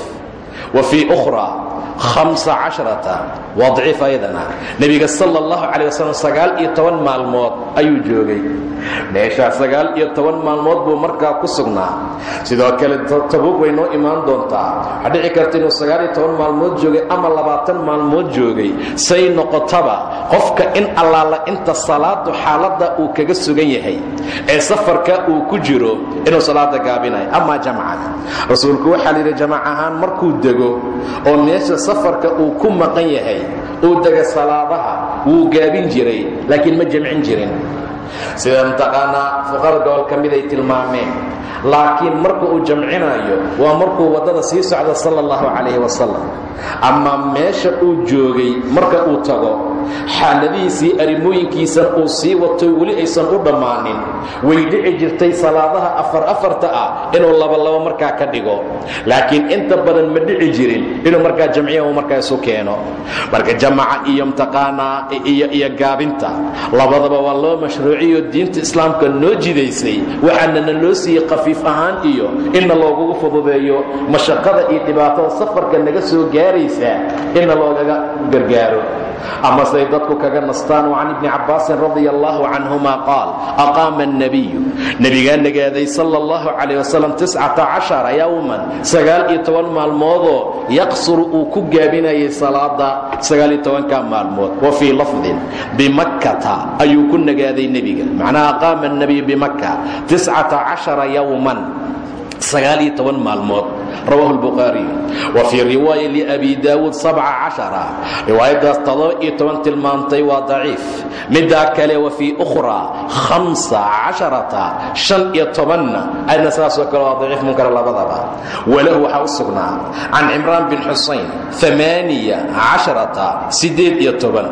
Wa fii ukhraa hamsa casharata waa daciif ayadana. Nebiga sala allahu calay maalmood ayuu joogay meeshaa sagaal iyo toban maalmood buu markaa ku sugnaa. Sidoo kale tabuug way noo imaan doontaa. Waxaa dhici karta inuu sagaal iyo toban maalmood joogay ama labaatan maalmood joogay. Say noqotaba qofka in allaala inta salaadu xaaladda uu kaga sugan yahay ee safarka uu ku jiro inuu salaada gaabinayo amaa jamcada rasuulku waxaa layidhi jamac markuu dego oo meesha safarka uu ku maqan yahay uu dega salaadaha wuu gaabin jiray laakiin ma jamcin jirin sida mataqaanaa fuqara gobol ka mid ay tilmaameen. Laakiin marka uu jamcinayo waa markuu waddada sii socda sala allahu calayhi wasalam ama meesha uu joogay marka uu tago xaaladihiisii arrimooyinkiisan uu sii wato weli aysan u dhammaanin. Way dhici jirtay salaadaha afar afarta ah inuu labalabo markaa ka dhigo. Laakiin inta badan ma dhici jirin inuu markaa jamciya uu markaa isu keeno. Marka jamaca iyo mtaqaanaa iyo gaabinta labadaba waa loo mashruuciyo diinta islaamka noo jidaysay. Waxaanana loo siiyey khafiif ahaan iyo inna loogugu fududeeyo mashaqada iyo dhibaatada safarka naga soo gaaraysaa inna loogaga gargaaro. Amasay dadku kaga nastaanu can ibni cabaasin radia allahu canhuma qaal aqaama annabiyu. Nebigaa nagaaday sala allahu calayh wasalam tiscata cashara iyo toban maalmoodoo yaqsuru uu ku gaabinayay salaada sagaal iyo tobanka maalmood. Wa fii lafdin bimakkata ayuu ku nagaaday nebiga. Macnaha aqaama annabiyu bimaka tiscata cashara yowman sagaal iyo toban maalmood. Rawahu lbukhaariy wa fii riwaaya liabi daawuud sabca cashara. Riwaayaddaas todoba iyo toban tilmaantay waa daciif. Middaa kale wa fii ukhraa khamsa casharata shan iyo tobanna ayadna saasoo kale waa daciif munkara labadaba. Walahu waxaa u sugnaa can bin xusayn amaaniya casharata siddeed iyo toban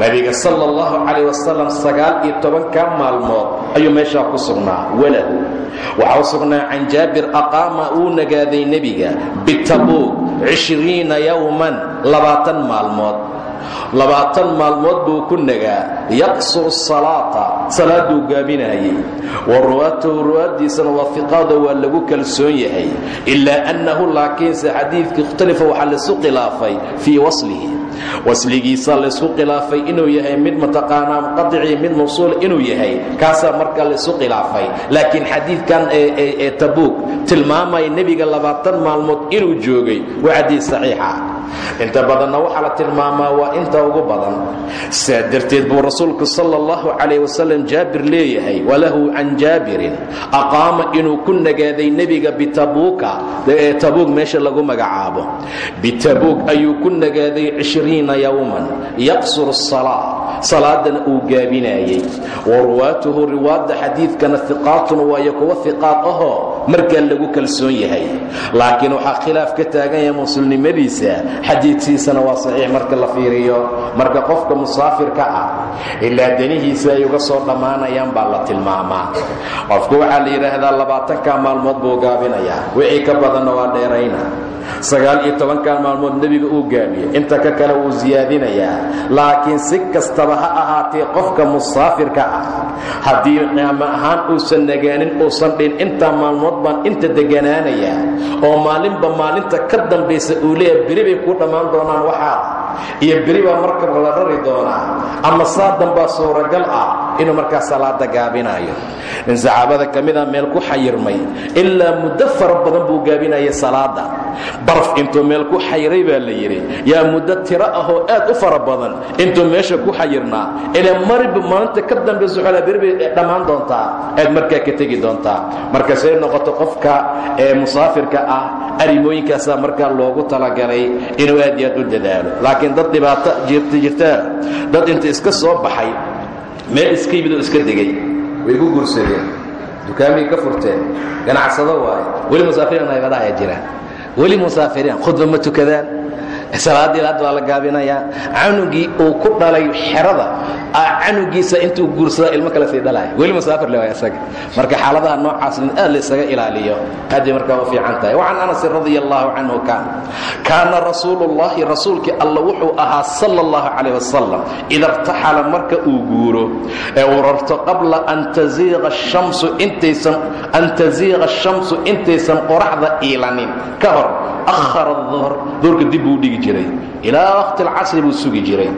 nabiga sala allahu calayh wasalam sagaal iyo tobanka maalmood ayuu meeshaa ku sugnaa walahu waxaa u sugnaa can jaabir aqaama uu nagaaday nebiga bitabuug cishriina yowman labaatan maalmood labaatan maalmood buu ku nagaa yaqsuru salaata salaaduu gaabinayay wa ruwaatuhu ruwaaddiisana waafiqaada waa lagu kalsoon yahay ilaa annahu laakiinse xadiidka ikhtalifa waxaa laisu khilaafay fii waslihi. Wasligiisa laysku khilaafay inuu yahay mid mataqaanaa muqadici mid mawsuul inuu yahay kaasaa markaa laysu khilaafay. Laakiin xadiidkan ee tabuug tilmaamaya nebiga labaatan maalmood inuu joogay waa xadiid saxiixa inta badanna waxaa la tilmaamaa waa inta ugu badan. Saa darteed buu rasuulku sala allahu calayh wasalam jaabir leeyahay walahu can jaabirin. Aqaama inuu ku nagaaday nebiga bitabuuka ee tabuug meesha lagu magacaabo. Bitabuug ayuu ku nagaaday cishriina yowman yaqsuru asalaa salaadana uu gaabinayey wa ruwaatuhu riwaadda xadiidkana hiqaatun waayo kuwa hiqaad ahoo markaa lagu kalsoon yahay. Laakiin waxaa khilaaf ka taagan yahay muslimnimadiisa xadiidkiisana waa saxiix marka la fiiriyo. Marka qofka musaafirka ah ilaa danihiisa ay uga soo dhammaanayaan baa la tilmaamaa. Qofku waxaa la yidhaahdaa labaatanka maalmood buu gaabinayaa. Wixii ka badanna waa dheerayna sagaal iyo tobankan maalmood nebiga uu gaabiye inta ka kale wuu siyaadinayaa laakiin si kastaba ha ahaatee qofka musaafirka ah haddii nicmo ahaan uusan nagaanin uusan dhin intaa maalmood baan inta deganaanayaa oo maalinba maalinta ka dambaysa uu leeyahay beri bay kuu dhammaan doonaan waxaa iyo beri baa markaba la rari doonaa ama saa danbaa suuragal ah inuu markaa salaada gaabinaayo. Nin saxaabada ka mida meel ku xayirmay ilaa muddo fara badan buu gaabinayay salaada baraf intuu meel ku xayiray baa la yidhi yaa muddo tiro ahoo aad u fara badan intuu meesha ku xayirnaa ilaa mariba maalinta ka dambaysa xoolaa beri bay dhammaan doontaa aad markaa ka tegi doontaa. Marka say noqoto qofka ee musaafirka ah arrimooyinkaasaa markaa loogu talagalay inuu aad iyo aad u dadaalo. Laakiin dad dhibaato jirta dad inta iska soo baxay meel iska yimid oo iska degay. Way ku guursadeen. Dukaamay ka furteen. Ganacsado waaye. Weli musaafiriin naybadaha jiraan weli musaafiriin khudba ma tukadaan salaadii hadda waa la gaabinayaa canugii uu ku dhalay xerada canugiisa intuu guursada ilmo kale sii dhalaya weli musaafir le waa isaga marka xaaladaha noocaas in aad laysaga ilaaliyo aad markaa u fiican tahay. Wacan anasin radia allahu canhu kaan kaana rasuulullahi rasuulkii alla wuxuu ahaa sala allahu calayh wasalam ida irtaxala marka uu guuro ee uu rarto qabla an taziiqa shamsu intaysan qoraxda iilanin ka hor akhara duhr duhurka dib buu dhigi jiray. Ilaa waqti alcasri buu sugi jiray.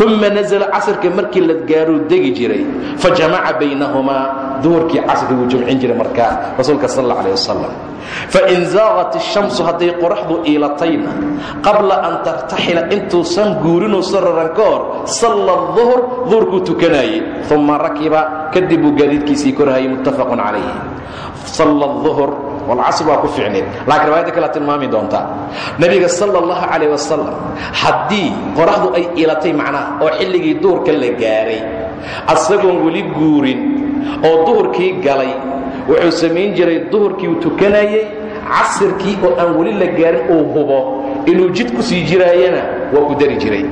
Uma nazla casrka markii la gaaruu degi jiray. Fajamaca baynahumaa duhurkii casrka buu jamcin jiray markaa rasuulka sal alla alih wasalam fain zaaqat ishamsu hadday qoraxdu iilatayna qabla an tartaxila intuusan guurinuusan raran ka hor salla duhr duhurkuu tukanaayey uma rakiba kadib buu gaadiidkiisii muttafaqun calayhi salla duhr walcasr waa ku ficneed laakiin riwaayadda kale tilmaami doontaa nebiga sala allahu calayh wasalam haddii qoraxdu ay ilatay macnaha oo xilligii duhurka la gaaray asagoon weli guurin oo duhurkii galay wuxuu samayn jiray duhurkii uu tukanayey casirkii oo aan weli la gaarin uu hubo inuu jid ku sii jiraayana waa ku dari jiray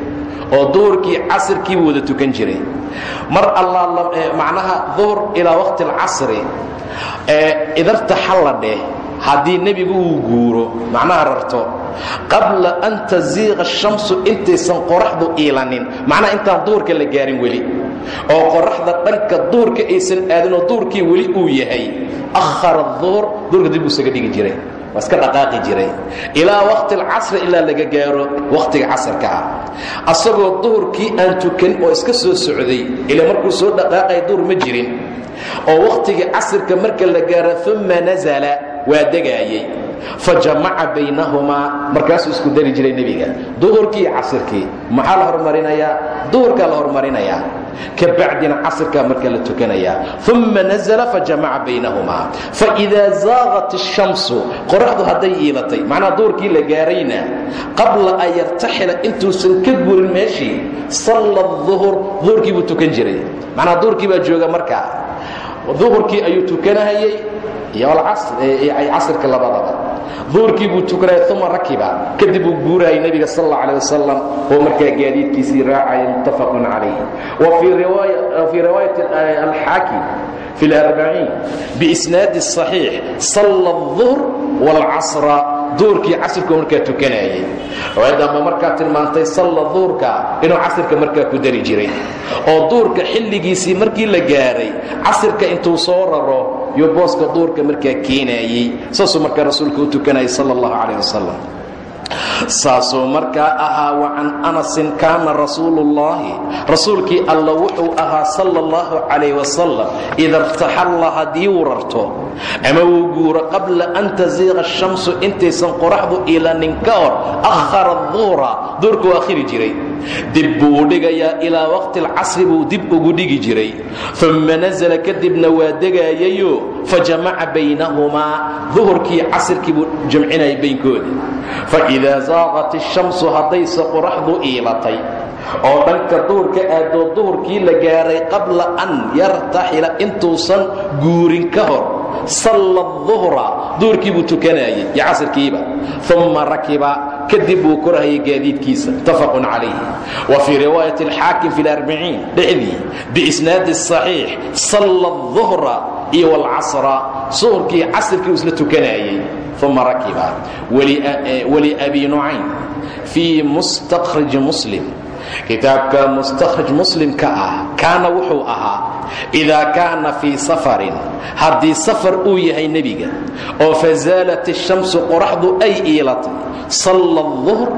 oo duhurkii casirkii buu wada tukan jiray mar allaa macnaha duhur ilaa waqti alcasri idartaxalla dheh haddii nebigu uu guuro macnaha rarto qabla an taziiqa ashamsu intaysan qoraxdu iilanin macnaha intaan duhurka la gaarin weli oo qoraxda dhanka duhurka aysan aadinoo duhurkii weli uu yahay akhara duhur duhurka dib buu isaga dhigi jiray waa iska dhaqaaqi jiray. Ilaa waqti alcasri ilaa laga gaaro wakhtiga casarka ah. Asagoo duhurkii aan tukan oo iska soo socday ilaa markuu soo dhaqaaqaya duhur ma jirin. Oo wakhtiga casirka marka la gaaro uma nazala waa degaayey fajamaca baynahumaa markaasuu isku dari jiray nebiga. Duhurkii iyo casirkii maxaa la hormarinayaa? Duhurkaa la hormarinayaa kabacdina casirkaa marka la tukanayaa. Uma nazla fajamaca baynahumaa faidaa zaaqat ashamsu qoraxdu hadday iilatay macnaa duurkii la gaarayna qabla an yartaxila intuusan ka gurin meeshii salla duhur duhurkii buu tukan jiray. Macnaa duurkii baa jooga markaa duhurkii ayuu tukanahayay iyo casirka labadaba duhurkii buu tukanaya uma rakiba kadib uu guurayay nebiga sal اlه alيه wasalam oo markaa gaadiidkiisii raacaya muttafaqun calayh wa fii riwaayati alxaakim fi اlarbaciin biisnaadi صaxiix salla الظuhr wاlcasra duhurkii casirku markaa tukanayay riwaayadda ama markaa tilmaantay salla duhurka inuu casirka markaa ku dari jiray. Oo duhurka xilligiisii markii la gaaray casirka intuu soo raro iyo booska duhurka markaa keenayey. Saasuu markaa rasuulka u tukanayay sala allahu calayh wasalam saasuu markaa ahaa wa can anasin kaana rasuulu ullaahi rasuulkii alla wuxuu ahaa sala allahu calayh wasalam ida irtaxalla haddii uu rarto ama wuu guuro qabla an tasiiqa ashamsu intaysan qoraxdu ilanin ka hor akhara duhra duhurkuu akhiri jiray dib buu dhigayaa ilaa waqti alcasri buu dib ugu dhigi jiray. Uma nasala kadibna waa degayayo fajamaca baynahumaa duhurkii casirkii buu jamcinayay baynkoodii faidaa zaaqat ishamsu haddayse qoraxdu iilatay oo dhanka duhurka aadoo duhurkii la gaaray qabla an yartaxila intuusan guurin ka hor salla duhra duhurkii buu tukanayey iyo casirkiiba. Uma rakiba kadib buu ku rahayay gaadiidkiisa. Muttafaqun calayh wa fii riwaayat alxaakim fi larbaciin dhexdii biisnaadi saxiix salla duhra iyo walcasra suhurkii casrkii uu isla tukanayay. Uma rakiba waliabi eh, nucaym fii mustakriji muslim kitaabka mustakraj muslimka ah kaana wuxuu ahaa idaa kaana fii safarin haddii safar uu yahay nebiga oo fasaalat ashamsu qoraxdu ay iilatay salla alduhr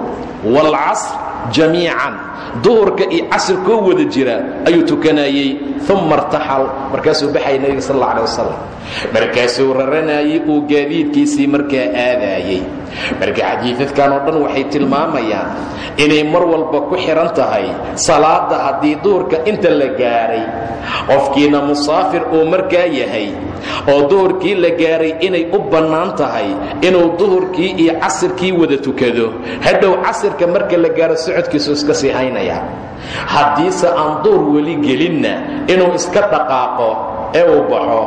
waalcasr jamiican. Duhurka iyo casirkoo wada jira ayuu tukanayey uma irtaxal markaasuu baxaya nebiga sal alla alih wasalam markaasuu raranayey uu gaadiidkiisii markaa aadaayey marka xadiidadkan oo dhan waxay tilmaamayaan inay mar walba ku xidhan tahay salaada haddii duhurka inta la gaaray. Qofkiina musaafir uu markaa yahay oo duhurkii la gaaray inay u bannaan tahay inuu duhurkii iyo casirkii wada tukado. Hadhow casirka marka la gaaro socodkiisu iska sii haynaya haddiise aan duhur weli gelinna inuu iska dhaqaaqo ee uu baxo.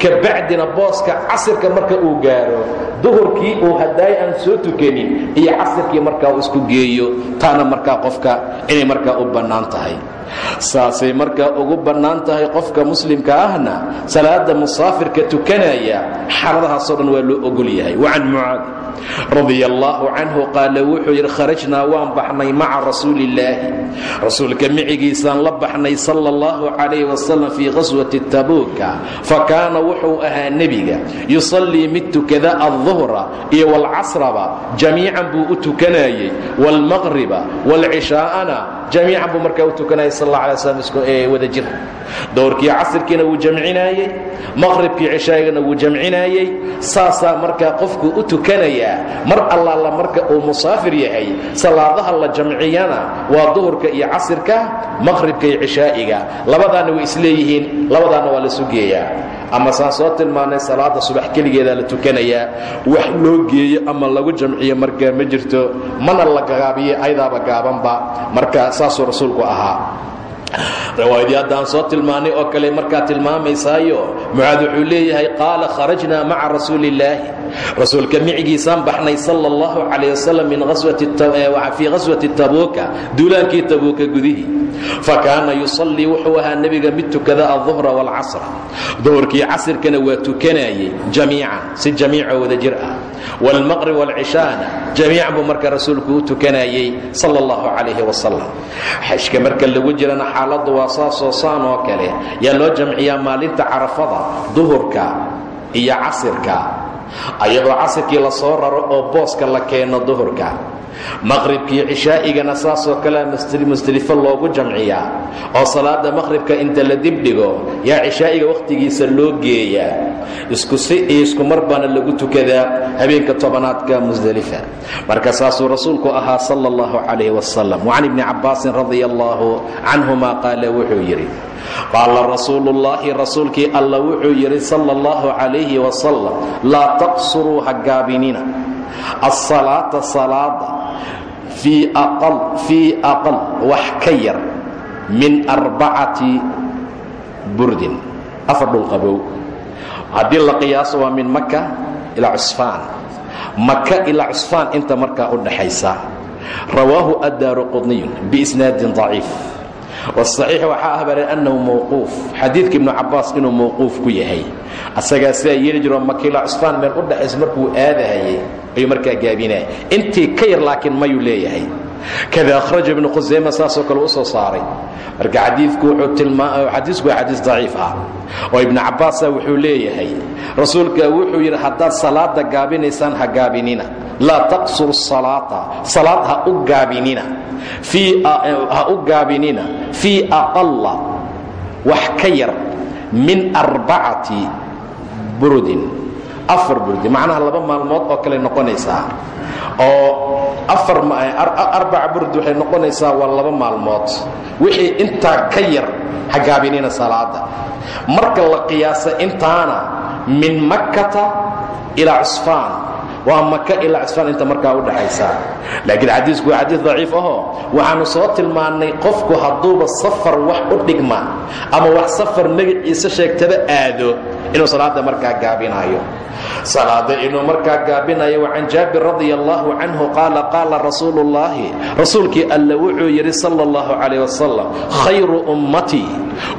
Ka bacdina booska casirka marka uu gaaro duhurkii uu haddaay aan soo tukanin iyo casirkii markaa uu isku geeyo taana markaa qofka inay markaa u bannaan tahay saasay markaa ugu bannaan tahay qofka muslimka ahna salaada musaafirka tukanaya xaaladahaasoo dhan waa loo ogol yahay. Wacan mucaad radia allaahu canhu qaala wuxuu yidhi kharajnaa waan baxnay maca rasuuli illaahi rasuulka micigiisaan la baxnay sala allahu calayh wasalam fii qaswati tabuuka fa kaana wuxuu ahaa nebiga yusallii mid tukada alduhra iyo walcasraba jamiican buu u tukanayey waalmaqriba waalcishaa'ana jamiican buu markaa u tukanayay sal alla alay slam wada jir. Dowrkii casirkiina wuu jamcinaayey maqribkii cishaagana wuu jamcinaayey saasaa markaa qofku u tukanayaa mar allaala marka uu musaafir yahay salaadaha la jamciyana waa duhurka iyo casirka maqhribka iyo cishaa'iga labadaana way isleeyihiin labadaana waa la sugeeyaa ama saan soo tilmaanay salaada subax keligeedaa la tukanayaa. Wax loo geeyo ama lagu jamciyo markaa ma jirto mana la gaabiyo aydaaba gaabanba. Marka saasuu rasuulku ahaa riwaayadii haddaan soo tilmaanay oo kale markaa tilmaamaysaayo mucaad wuxuu leeyahay qaala kharajnaa maca rasuuli illaahi rasuulka micigiisaan baxnay sala allahu calayh wasalam fii qaswati tabuuka duulaankii tabuuka gudihii fa kaana yusallii wuxuu ahaa nebiga mid tukada alduhra waalcasra duhurkii casirkana waa tukanayey jamiican si jamiicoo wada jir ah. Waalmaqrib waalcishaana jamiican buu marka rasuulku u tukanayey calayhi wasalam xajka marka lagu jirana xaaladdu waa saasoo saan oo kale. Yaa loo jamciyaa maalinta carafada duhurka iyo casirka. Ayadoo casirkii la soo raro oo booska la keeno duhurka maqribkii cishaa'igana saasoo kalea musdelifo loogu jamciyaa oo salaada maqhribka inta la dibdhigo yaa cishaa'iga wakhtigiisa loo geeyaa. Isku si iyo isku mar lagu tukadaa habeenka tobanaadka musdelifa marka saasuu rasuulku ahaa sala allahu calayh wasalam wacan ibni cabbaasin radia allaahu canhuma qaala wuxuu yidhi qaala rasuuluullaahi rasuulkii alla wuxuu yidhi sala allahu calayhi wasalam laa taqsuruu ha gaabinina asalaata salaada fii aqal wax ka yar min arbacati burdin. Afar dhulqabow haddii la qiyaaso waa min maka ilaa cusfaan. Maka ilaa cusfaan inta markaa u dhaxaysa. Rawaahu addaaru qudniyun biisnaadin daciif wsaxiix waxaa ah bare annahu mawquuf. Xadiidka ibnu cabbaas inuu mawquuf ku yahay. Asagaa sidaa yeeli jiro makiila cusfaan meel u dhaxaysa markuu aadahayay ayuu markaa gaabinaya intii ka yar laakiin mayuu leeyahay kada akhraja ibnu khusayma saasoo kale u soo saaray. Marka xadiisku waa xadiis daciif ah. Oo ibnu cabbaasa wuxuu leeyahay. Rasuulka wuxuu yidhi haddaad salaada gaabinaysaan ha gaabinina. Laa taqsuru salaata. Salaad ha u gaabinina. Fii aqalla. Wax ka min arbacati burudin afar burdi. Macnaha laba maalmood oo kale noqonaysaa. Oo aarbaca burdi waxay noqonaysaa waa laba maalmood. Wixii intaa ka yar ha gaabinina salaada. Marka la qiyaasa intaana min makkata ilaa cusfaan. Waa maka ilaa cusfaan inta markaa u dhaxaysa. Laakiin xadiisku waa xadiis daciif ahoo waxaanu soo tilmaannay qofku hadduuba safar wax u dhigma ama wax safar magaciisa sheegtaba aado inuu salaada markaa gaabinaayo. Salaada inuu markaa gaabinayo wa can jaabir radia allahu canhu qaala qaala rasuulu ullaahi rasuulkii alla wuxuu yidhi sala allahu calayh wasalam khayru ummatii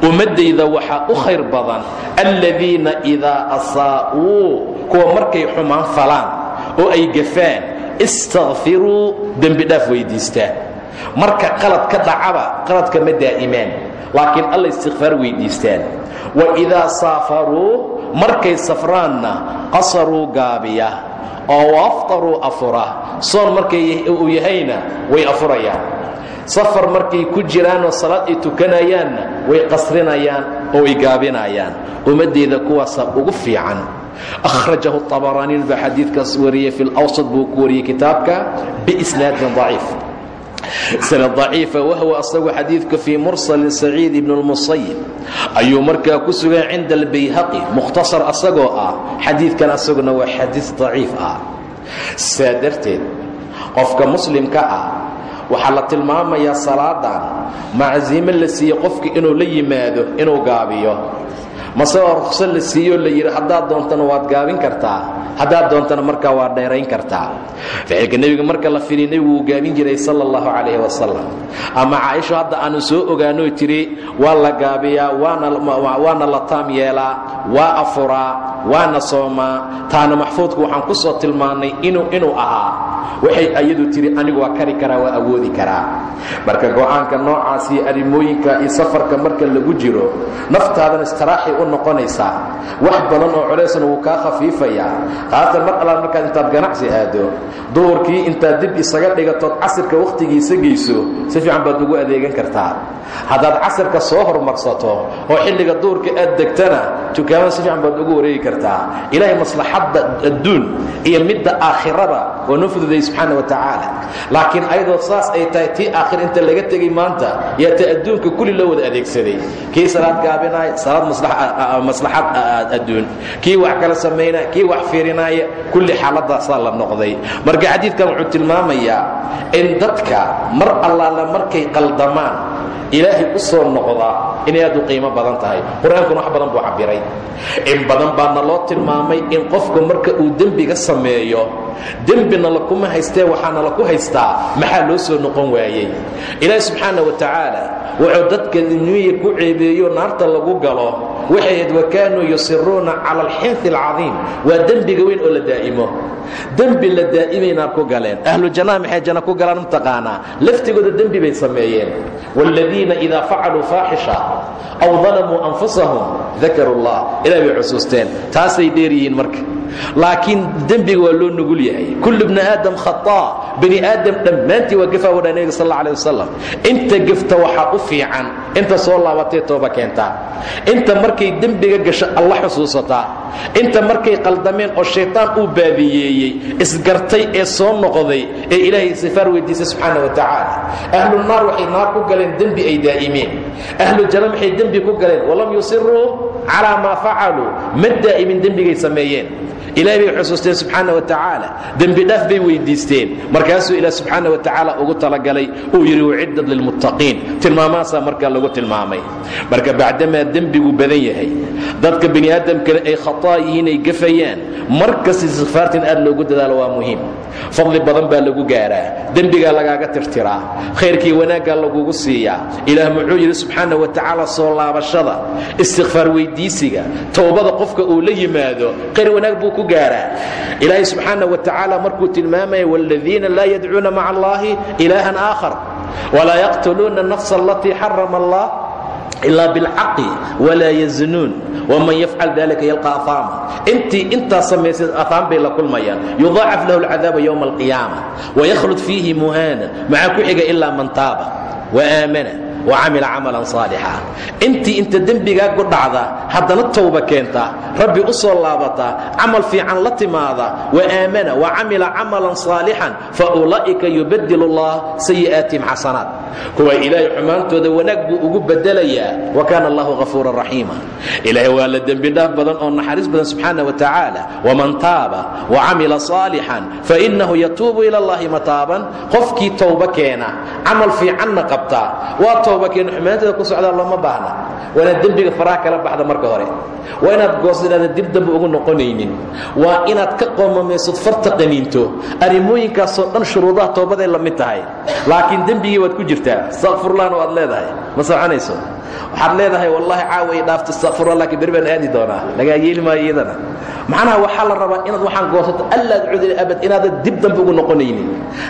ummaddayda waxaa u khayr badan aladiina idaa asaa'uu kuwa markay xumaan falaan oo ay gafaan istakfiruu dembidhaaf weyddiistaan marka qalad ka dhacaba qaladka ma daa'imaan laakiin alla istikfaar weyddiistaan wa idaa saafaruu markay safraanna qasaruu gaabiya oo waaftaruu afura. Soon markay uu yahayna way afurayaan. Safar markay ku jiraanoo salaad ay tukanayaanna way qasrinayaan oo way gaabinayaan. Ummaddeeda kuwaasaa ugu fiican. Akhrajahu طabaraaniin baa xadiidkaas wariyey fi lawsat buu ku wariyey kitaabka biisnaadin daciif sanad daciifa wahwa asagu xadiidka fii mursalin saciid ibn اlmusayib ayuu markaa ku sugan cinda albayhaqi mukhtasar asagoo ah xadiidkan asaguna waa xadiis daciif ah. Saa darteed qofka muslimka ah waxaa la tilmaamayaa salaadan macsiimo la siiye qofka inuu la yimaado inuu gaabiyo masagoo ruqso la siiyo la yidhi haddaad doontana waad gaabin kartaa. Haddaad doontana markaa waad dheerayn kartaa. Ficilka nebiga marka la filiy nebigu wuu gaabin jiray sala allahu calayhi wasalam ama caaisho hadda aanu soo ogaanoo tiri waa la gaabiyaa waana la taam yeelaa waa afuraa waana soomaa. Taana maxfuudku waxaan ku soo tilmaannay inuu ahaa. Waxay ayadu tidhi anigu waa kari karaa waa awoodi karaa. Marka go'aanka noocaas iyo arrimooyinka iyo safarka marka lagu jiro naftaadana istiraaxay u noqonaysaa wax badan oo colaysna wuu kaa khafiifayaa haatan mar allaal markaad intaad ganacsi aado duhurkii intaad dib isaga dhigatood casirka wakhtigiisa geyso si fiican baad ugu adeegan kartaa. Haddaad casirka soo hormarsato oo xilliga duhurka aad degtana dukaamada si fiican baad ugu wareegi kartaa. Ilaahay maslaxadda adduun iyo midda aakhirada oo noo fududayay subxaana wa tacaala. Laakiin ayadoo saas ay tahay tii aakhir inta laga tegey maanta yaa ta adduunka kulli loo wada adeegsaday. Kii salaad gaabinaaya salaad maslaxad adduun. Kii wax kala samaynaya kii wax fiirinaaya kulli xaaladaasaa la noqday. Marka xadiidkan wuxuu tilmaamayaa in dadka mar allaala markay qaldamaan ilaahay u soo noqdaa inay aad u qiimo badan tahay. Qur'aankuna wax badan buu cabbiray. In badan baana loo tilmaamay in qofku marka uu dembiga sameeyo dembina lakuma haystee waxaana laku haystaa maxaa loo soo noqon waayey? Ilaahi subxaana wa tacaala wuxuu dadka dunyaya ku ceebeeyo naarta lagu galo waxay ahayd wakaanuu yusiruuna cala alxinfi alcadiim. Waa dembiga weyn oo la daa'imo. Dembi la daa'imay naar ku galeen. Ahlu jannaha maxay janno ku galaan mataqaanaa laftigooda dembi bay sameeyeen. Waaladiina idaa facaluu faaxisha aw dalamuu anfusahum dakaruu allah ilaah bay xusuusteen. Taasay dheer yihiin marka laakiin dembiga waa loo nugul yahay. Kullu bni aadam khataa bani aadam dhammaantii waa gafaa wadhaa nebiga sal alla alih wasalam inta gefta waxaa u fiican inta soo laabatay tooba keentaa inta markay dembiga gasho alla xusuusataa inta markay qaldameen oo shaytaan uu baabiyeeyey isgartay ee soo noqday ee ilaahay sifaar weydiisay subxaana wa tacaala ahlu naar waxay naar ku galeen dembi ay daa'imeen. Ahlu janna waxay dembi ku galeen. Walam yusiruu calaa maa facaluu ma daa'imin dembigay sameeyeen ilahay bay xusuusteen subxaana wa tacaala dembi dhaaf bay weyddiisteen markaasuu ilaah subxaana wa tacaala ugu talagalay uu yidhi uciddat lilmuttaqiin. Tilmaamahaasaa markaa lagu tilmaamay. Marka bacdamaa dembigu badan yahay dadka bini aadamkale ay khataa ay gafayaan. Markas istikfaartin aad loogu dadaalo waa muhiim. Fadli badan baa lagu gaaraa. Dembigaa lagaaga tirtiraa. Khayrkii wanaaggaa lagugu siiyaa. Ilaah muxuu yidhi subxaana wa tacaala soo laabashada istikfaar weyddiisiga towbada qofka uu la yimaado khayr wanaag buu gaaraa ilaahay subxaana wa tacaala markuu tilmaamaya wاladiina laa yadcuuna maca allahi ilahan aakhar walaa yaqtuluuna nafsa alatii xarama allah ila bilcaqi wlaa yznuun wman yafcal dalika yalqa aaama intii intaa samaysad aafaan bay la kulmayaan. Yudaacaf lahu alcadaaba ywma alqiyaama waykhlud fiihi muhaana maxaa ku xiga ilaa man taaba waaamana wacamila camalan saalixa intii inta dembigaa ku dhacda haddana towba keenta rabbi u soo laabata camal fiican la timaada wa aamana wa camila camalan saalixan fa ulaa'ika yubadilu allah sayi'aatihim xasanaat kuwa ilaahay xumaantooda wanaag buu ugu bedelayaa wa kaana allahu hafuuran raxiima ilaahay waa la dembi dhaaf badan oo naxariis badan subxaana wa tacaala. Waman taaba wa camila saalixan fainahu yatuubu ila allahi mataaban. Qofkii towba keena camal fiicanna qabta waa tooba keena xumaanteeda ku socdaa looma baahna. Waa inaad dembiga faraha kala baxda marka hore. Waa inaad goos inaada dib dambe ugu noqonaynin. Waa inaad ka qoomamayso farta qaniinto. Arrimooyinkaasoo dhan shuruudaha toobaday la mid tahay. Laakiin dembigii waad ku jirtaa. Istakfirulahna waad leedahay. Ma soconayso waxaad leedahay wallaahi caawa i dhaafto istakfirullah laakiin beri baan aadi doonaa. Lagaa yeeli maayo iyadana. Macnaha waxaa la rabaa inaad waxaan goosato allaad cudil abad inaadan dib dambe ugu noqonaynin.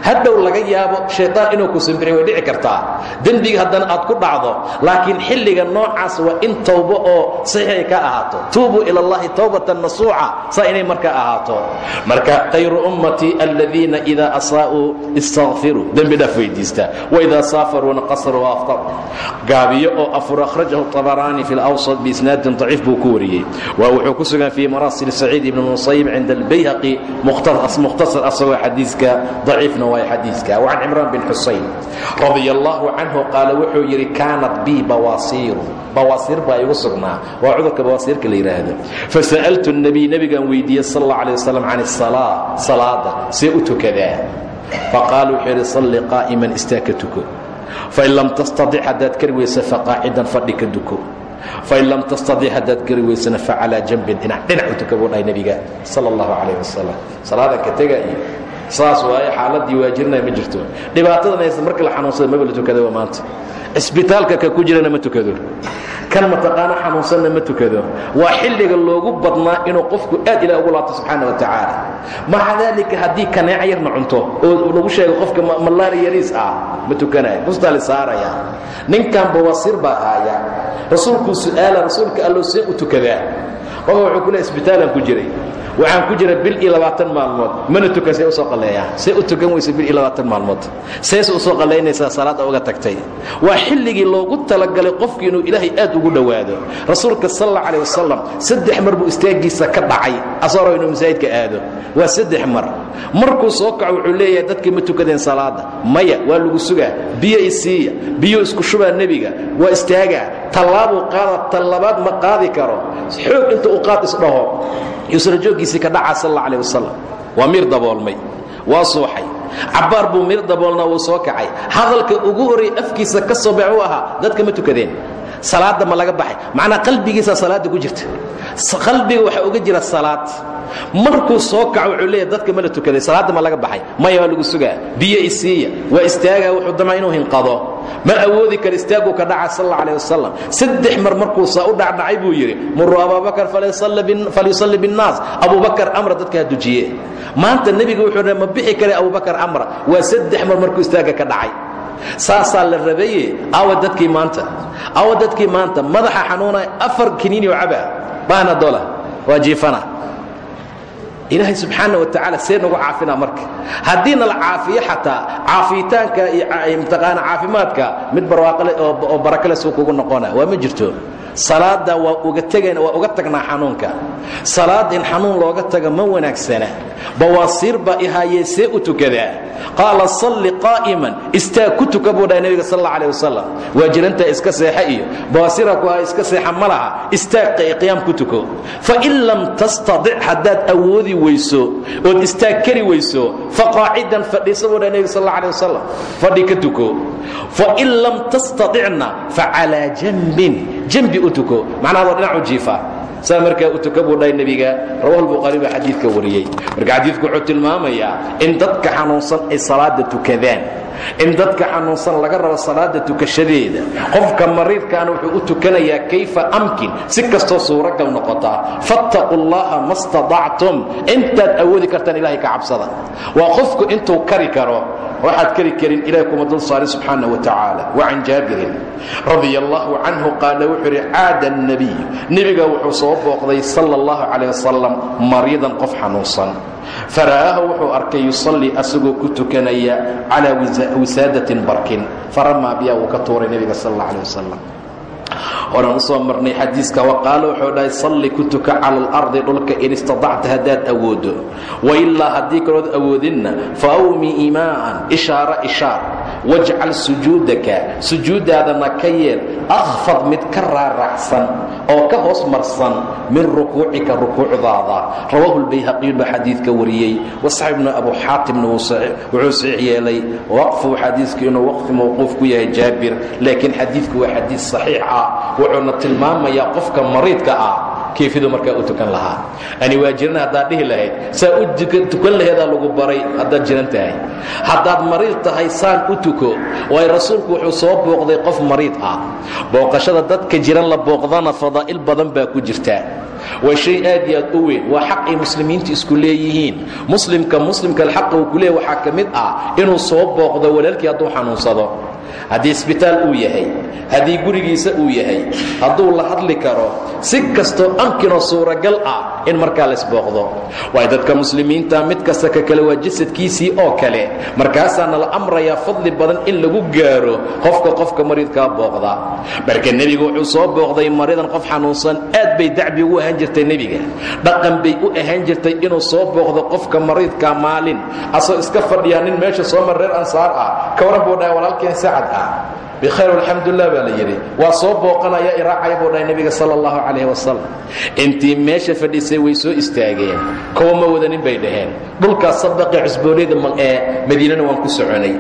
Hadhow laga yaabo shaytaan inuu ku sambiriy way dhici kartaa. Dembiga haddana aad ku dhacdo laakiin xilliga noocaas waa in towbo oo saxiixay ka ahaato. Tuubuu ila allahi towbatan nasuuca saa inay markaa ahaato. Marka khayru ummatii aladiina idaa asaa'uu istakfiruu dembi dhaaf weydiista. Waidaa saafaruuna qasaruu aftar gaabiyo oo afur akhrajahu طabaraani fi lawsat biisnaadin daciif buu ku wariyey. Waa wuxuu ku sugan fii maraasil saciid ibn musayib cinda albayhaqi mukhtasar asagoo xadiiska daciifna waay xadiiska. Wacan cimraan bin xusayn radia allahu canhu qaala wuxuu yidhi kaanat bii bawaasiiru. Bawaasiir baa igu sugnaa. Waa cudurka bawaasiirka la yidhaahdo fasa'altu nabiy nebigaan weydiiyey sal alla alay wasalam can isalaa salaada see u tukadaa. Faqaala wuxuu yidhi salli qaa'iman istaag ka tuko fain lam tastadic haddaad kari weysa faqaacidan fadhi ka duko. Fain lam tastadic haddaad kari weysana facalaa janbin dhinac dhinac u tuka buu dhahay nebiga sal allahu calayh wasalam salaadan ka tega iyo saas waaye xaaladii waajirnaya ma jirto. Dhibaatadan haysa marka la xanuunsada maba la tukadaba maanta. Cisbitaalka ka ku jirana ma tukado. Kan mataqaano xanuunsanna ma tukado. Waa xilliga loogu badnaa inuu qofku aad ilaah ugu laabto subxaana wa tacaala. Maca daalika haddii kaneeca yarna cunto oo lagu sheego qofka malaari yariis ah ma tukanayo kustaa la saaraya. Ninkan bawasiir baa haaya rasuulkuu su'aala rasuulka allow see u tukadaa. Qofka wuxuu ku leey isbitaalaan ku jiray waxaan ku jira bil iyo labaatan maalmood. Mana tukan see u soo qalleeyaa. See u tukan weysa bil iyo labaatan maalmood. Seese u soo qallaynaysaa salaadda uga tagtay. Waa xilligii loogu talagalay qofku inuu ilaahay aad ugu dhowaado. Rasuulka sal alla calah wasalam saddex mar buu istaaggiisa ka dhacay. Asagoo inuu masaajidka aado. Waa saddex mar. Markuu soo kaco wuxuu leeyahay dadkii ma tukadeen salaadda. Maya waa lagu sugaa. Biyo isiiya biyo isku shubaa nebiga. Waa istaagaa. Tallaabuu qaada. Tallabaad ma qaadi karo. Xoog inta uu qaad isdhaho yuusra jooggiisii ka dhacaa sal alla alih wasalam waa miir daboolmay waa suuxay. Cabbaar buu miir daboolnaa wuu soo kacay. Hadalka ugu horray afkiisa ka soo bax u ahaa dadka ma tukadeen salaadda ma laga baxay. Macnaa qalbigiisaa salaadda ku jirta. Qalbiga waxaa uga jira salaad. Markuu soo kaco wuxuu leeyahy dadka ma la tukaday salaadda ma laga baxay. Maya waa lagu sugaa biyo isiiya waa istaagaa wuxuu damaa inuu hinqado. Ma awoodi kara istaaguu ka dhaca sal alla alih wasalam saddex mar markuu saa u dhacdhacay buu yidhi muruu abaabakar falyusalli binnaas. Abubakar amra dadka ha dujiye maanta nebiga wuxuu ma bixi kara abubakar amra. Waa saddex mar markuu istaaga ka dhacay saasaa la rabaye awa dadkii maanta. Awa dadkii maanta madaxa xanuuna afar kiniinio caba baana dola waa jiifana. Ilaahay subxaana wa tacaala see nagu caafina marka. Haddiina la caafiyo xataa caafitaanka iyo mtaqaana caafimaadka mid barwaaqole oo barakale suu kugu noqona waa ma jirto salaadda waa uga tegayna waa uga tagnaa xanuunka. Salaad in xanuun looga taga ma wanaagsana. Bawaasiir baa ihaayee see u tukadaa qaala salli qaa'iman istaag ku tuka buu dhahay nebiga sal alla alih wasalam waa jirantaa iska seexa iyo bawaasiira ku iska seexa ma laha. Istaag qiyaam ku tuko. Fain lam tastadic haddaad awoodi weyso ood istaag kari weyso faqaacidan fadhiisa buu dhahay nebiga sal alla wasalam fadhi ka tuko. Fain lam tastadicna facalaa janbin janbi u tuko macnaha waa dhinacu jiifa. Saa markaa u tuka buu dhahay nebiga rawahu lbukhaari baa xadiidka wariyey. Marka xadiidku wuxuu tilmaamayaa in dadka xanuunsan ay salaada tukadaan. In dadka xanuunsan laga rabo salaada tukashadeeda. Qofka mariidkaana wuxuu u tukanayaa kayfa amkin? Si kastoo suuragal noqotaa fattaquu llaha ma stadactum intaad awoodi kartaan ilahay ka cabsada. Waa qofku intuu kari karo waxaad keri karin ilaah kuma dul saari subxaana wa tacaala. Wa can jaabirin radi allahu canhu qaala wuxuu yidhi caada annabiy. Nebiga wuxuu soo booqday sala allahu calayh wasalam mariidan qof xanuunsan. Fara'aahu wuxuu arkay yusalli asagoo ku tukanaya calaa wisaadat barkin. Faramaa biyaa wuu ka tuuray nebiga sal alla calah wasalam horaan u soo marnay xadiiska waqaala wuxuu dhahay salli ku cala alardi dhulka in istadacta haddaad awoodo. Wailaa haddii kalood awoodinna fa awmi imaa'an ishaara ishaar. Wajcal sujuudaka sujuuddaadana ka yeel. Akhfad mid ka raaracsan oo ka hoos marsan min rukuucika rukuucdaada. Rawaahu lbayhaqiyu baa xadiidka wariyey. Wasaxibna abu xaatimna wuxuu saxiix yeelay. Waqfuu xadiisku inuu waqfi mawquuf ku yahay jaabir laakiin xadiidku waa xadiis saxiix ah wuxuuna tilmaamayaa qofka mariidka ah keefidu markaa u tukan lahaa. Ani waa jiran haddaad dhihi lahayd saa u tukan laheedaa lagu baray haddaad jiran tahay. Haddaad mariid tahay saan u tuko waayo rasuulku wuxuu soo booqday qof mariid ah. Booqashada dadka jiran la booqdana fadaa'il badan baa ku jirta. Waa shay aad iyo aad u weyn waa xaq ay muslimiintu isku leeyihiin. Muslimka muslimka alxaqa uu ku leeyahy waxaa ka mid ah inuu soo booqdo walaalkii hadduu xanuunsado haddii isbitaal uu yahay haddii gurigiisa uu yahay hadduu la hadli karo si kastoo amkinoo suuragal ah in markaa laisbooqdo waayo dadka muslimiinta mid kasta ka kale waa jasadkiisii oo kale. Markaasaana la amrayaa fadli badan in lagu gaaro qofka qofka mariidkaa booqda. Marka nebigu wuxuu soo booqday maridan qof xanuunsan. Aad bay dacbi ugu ahaan jirtay nebiga. Dhaqan bay u ahaan jirtay inuu soo booqdo qofka mariidka maalin. Asoo iska fadhiyaa nin meesha soomar reer ansaar ah. Ka waran buu dhahay walaalkeen sacad ah bikhayr alxamdulilah baa la yidhi. Waa soo booqanaya iraacaya buu dhahay nebiga sala allahu calayh wasalam intii meesha fadhisay way soo istaageen. Kowa ma wadanin bay dhaheen. Dhulkaas sabaqee cusbooliyada ee madiinana waan ku soconay.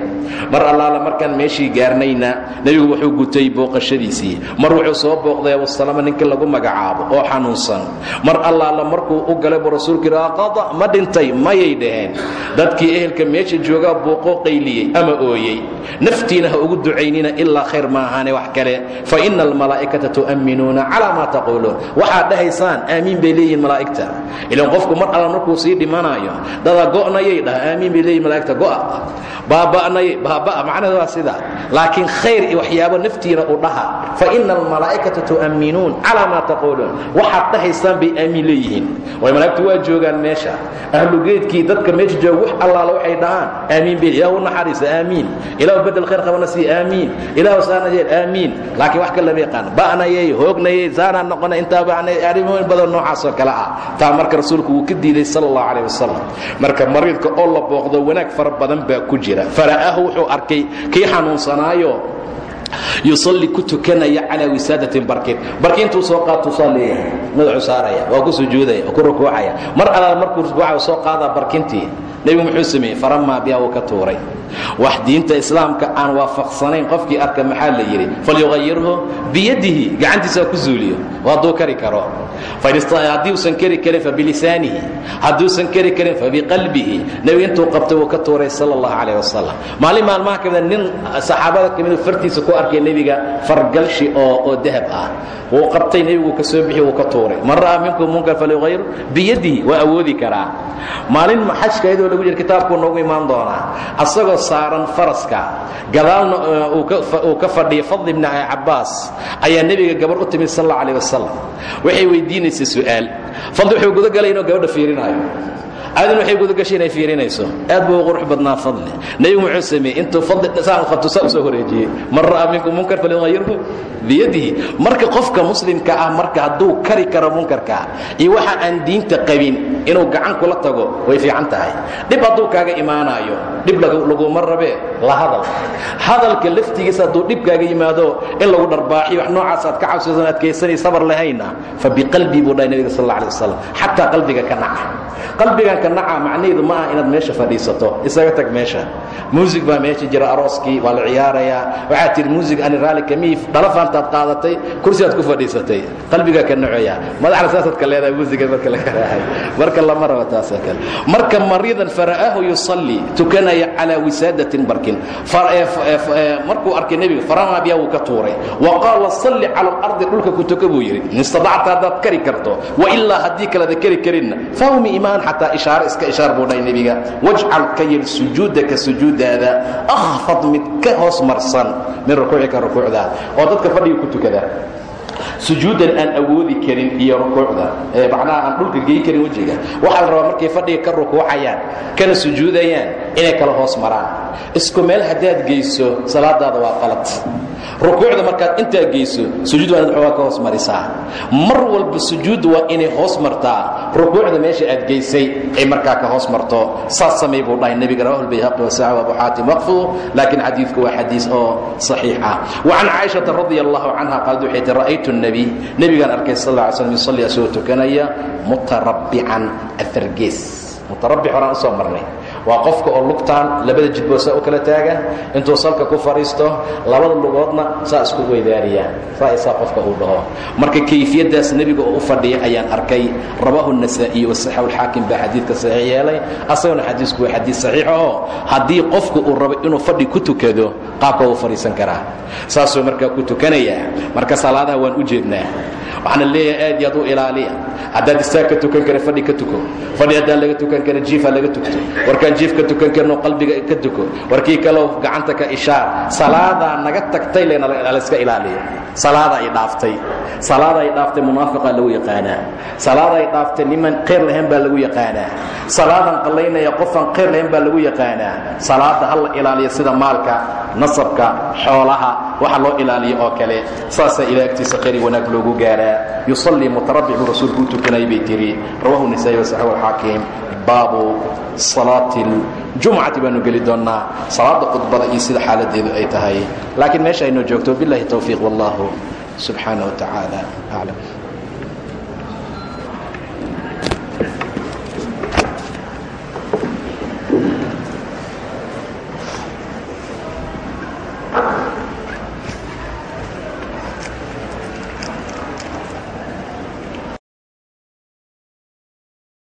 Mar allaala markaan meeshii gaarnayna nebigu wuxuu gutay booqashadiisii. Mar wuxuu soo booqday abusalama ninka lagu magacaabo oo xanuunsan. Mar allaala markuu u galay buu rasuulku yidhi ma dhintay mayay dhaheen. Dadkii ehelka meesha joogaa buuqoo qayliyey ama ooyey. Naftiina ugu ducaynina ilaa khayr ma ahaane wax kale. Fa ina almalaa'ikata tu'amminuuna calaa maa taquuluun. Waxaad dhahaysaan aamiin bay leeyihiin malaa'igta. Ilan qofku mar alla markuu sii dhimanaayo dadaa go'nayay dhaha aamiin bay leeyihiin malaa'igta go'a. Baaba'nayay baaba'a macnaheedu waa sida. Laakiin khayr iyo waxyaabo naftiina u dhaha. Fa ina almalaa'ikata tu'amminuun calaa maa taquuluun. Waxaad dhahaysaan bay aamiin leeyihiin. Way malaa'igtu waa joogaan meesha. Ahlugeedkii dadka meesha jooga wax allaala waxay dhahaan aamiin bay ilaahu naxariisa aamiin. Ilaahu bedel khayr qabana sii aamiin ilaahu saana yeel aamiin laakiin wax kale lama yaqaan. Ba'nayay hoognayay saanaa noqona intaa ba'nay arrimooyin badan noocaasoo kale ah. Taa marka rasuulku wuu ka diiday sala allahu calayh wasalam marka mariidka oo la booqdo wanaag fara badan baa ku jira. Fara'ahu wuxuu arkay kii xanuunsanaayo. Yusalli ku tukanaya calaa wisaadatin barkin. Barkiintuu soo qaatuusaa leeyahay. Madaxuu saaraya waa ku sujuudaya waa ku rukuucaya. Mar alaal markuu rukuuca soo qaadaa barkintii nebigu muxuu sameeyey faramaa biha wuu ka tuuray. Wax diinta islaamka aan waafaqsanayn qofkii arka maxaa la yidhi? Falyuqayirhu biyadihi gacantiisa ku zuuliyo. Hadduu kari karo. Haddii usan keri karin fabilisaanihi hadduusan keri karin fabiqalbihi nebigu intuu qabtay wuu ka tuuray sala allahu calayh wasalam maalin maalmaha ka mida nin saxaabada ka midu fartiisa ku arkay nebiga fargalshi oo oo dahab ah. Wuu qabtay nebigu ka soo bixi wuu ka tuuray. Man ra'aa minkum munkar falyuqayir biyadihi waa awoodi karaa. Maalin xajka lagu jira kitaabkuu noogu imaan doonaa. Asagoo saaran faraska gadaalna uu ka fadhiya fadli bni cabbaas ayaa nebiga gabar u timid sal alla alih wasalam waxay weydiinaysa su'aal. Fadli wuxuu gudagalay inuu gabadha fiirinaayo aadin waxay gudagashay inay fiirinayso aad buu qurux badnaa fadli nebigu muxuu sameeyey intuu fadli saan qabto saa u soo horeejiyey man ra'aa minkum munkar falyughayirhu biyadihi marka qofka muslimka ah marka hadduu kari karo munkarka iyo waxa aan diinta qabin inuu gacan kula tago way fiican tahay dhib hadduu kaaga imaanaayo dhib laguma rabee la hadal hadalka laftigiisa hadduu dhib kaaga yimaado in lagu dharbaaxiyo wax noocaas aad ka cabsisan adkaysanay sabar lahayna fa biqalbii buu dhahay nebiga sal alla alay wasalam xataa qalbiga ka naca qalbigan ka naca macnaheedu ma aha inaad meesha fadhiisato. Isaga tag meesha. Muusig baa meesha jira arooskii waa la ciyaarayaa waxaad tihi muusig ani raalli kamiif dhalafaantaad qaadatay kursigaad ku fadhiisatay. Qalbigaa ka nacoya madaxna saasaad ka leedahay muusiga marka la karaahay marka lama rabo taasoo kale. Marka mariidan fara'aahu yusalli tukanaya calaa wisaadatin barkin. Markuu arkay nebiga faramaa biyaa wuu ka tuuray. Wa qaala salli cala alardi dhulka ku tuka buu yidhi. In istadacta haddaad kari karto wa ilaa haddii kaleda kari karinna fahmi imaan xataa ishaare iska ishaar buu dhahay nebiga. Wajcal ka yel sujuudaka sujuudaada akhfad mid ka hoos marsan min rukuucika rukuucdaada. Oo dadka fadhiga ku tukada sujuudan aan awoodi karin iyo rukuucda. Macnaha aan dhulka geyn karin wejiga waxaa la rabaa markay fadhiga ka rukuucayaan kana sujuudayaan inay kala hoos maraan. Isku meel haddaad geyso salaadaada waa qalad. Rukuucda markaad intaa geyso sujuud waa xoogaa ka hoos marisaa. Mar walba sujuudda waa inay hoos martaa. Rukuucda meesha aad geysay ay markaa ka hoos marto. Saas samay buu dhahay nebiga rawahu lbayhaqi wasaca abu xaatim waqfuhu laakiin xadiidku waa xadiis oo saxiix ah wa can caaishata radi allahu canha qaalad waxay tii ra'aytu nebiy nebigaan arkay sal lla ly slam yusalli asagoo tukanaya mutarabbican afargees mutarabbix horaan u soo marnay waa qofka oo lugtaan labada jidboo saa u kala taaga intuu salka ku fadhiisto labada lugoodna saa isku weydaariya saaisaa qofka uu dhaho. Marka kayfiyaddaas nebiga oo u fadhiya ayaan arkay rawaahu nasaa'iy wasaxahu lxaakim baa xadiidka saxiix yeelay. Asaguna xadiisku waa xadiis saxiixaho haddii qofku uu rabo inuu fadhi ku tukado qaabka wuu fadhiisan karaa. Saasuu markaa ku tukanayaa. Marka salaadaha waan u jeednaa waxaana leeyahay aad iyo aad u ilaaliya. Haddaad istaag ka tukan kara fadhi ka tuko. Fadhi haddaan laga tukan kara jiifa laga tugto. Warkaan jiif ka tukan karno qalbiga ka tuko. Warkii kaleo gacanta ka ishaar. Salaadaa naga tagtay leyska ilaaliyo salaada ay dhaaftay. Salaada ay dhaaftay munaafiqaa lagu yaqaanaa. Salaada ay dhaaftay niman khayr lahayn baa lagu yaqaanaa. Salaadan qallaynaya qofaan khayr lahayn baa lagu yaqaanaa. Salaada ha la ilaaliyo sida maalka nasabka xoolaha waxa loo ilaaliyo oo kale. Saasaa ila agtiisa khayri wanaag loogu gaaraa yusallii mutarabbic buu rasuulku u tukanayay bay tiri rawahu nisaa'i wasaxahu alxaakim baabu salaati ljumcati baanu geli doonnaa salaada khudbada iyo sida xaaladeedu ay tahay laakiin meesha aynoo joogto biاllahi towfiiq wallahu subxaanaه wa tacaala aclam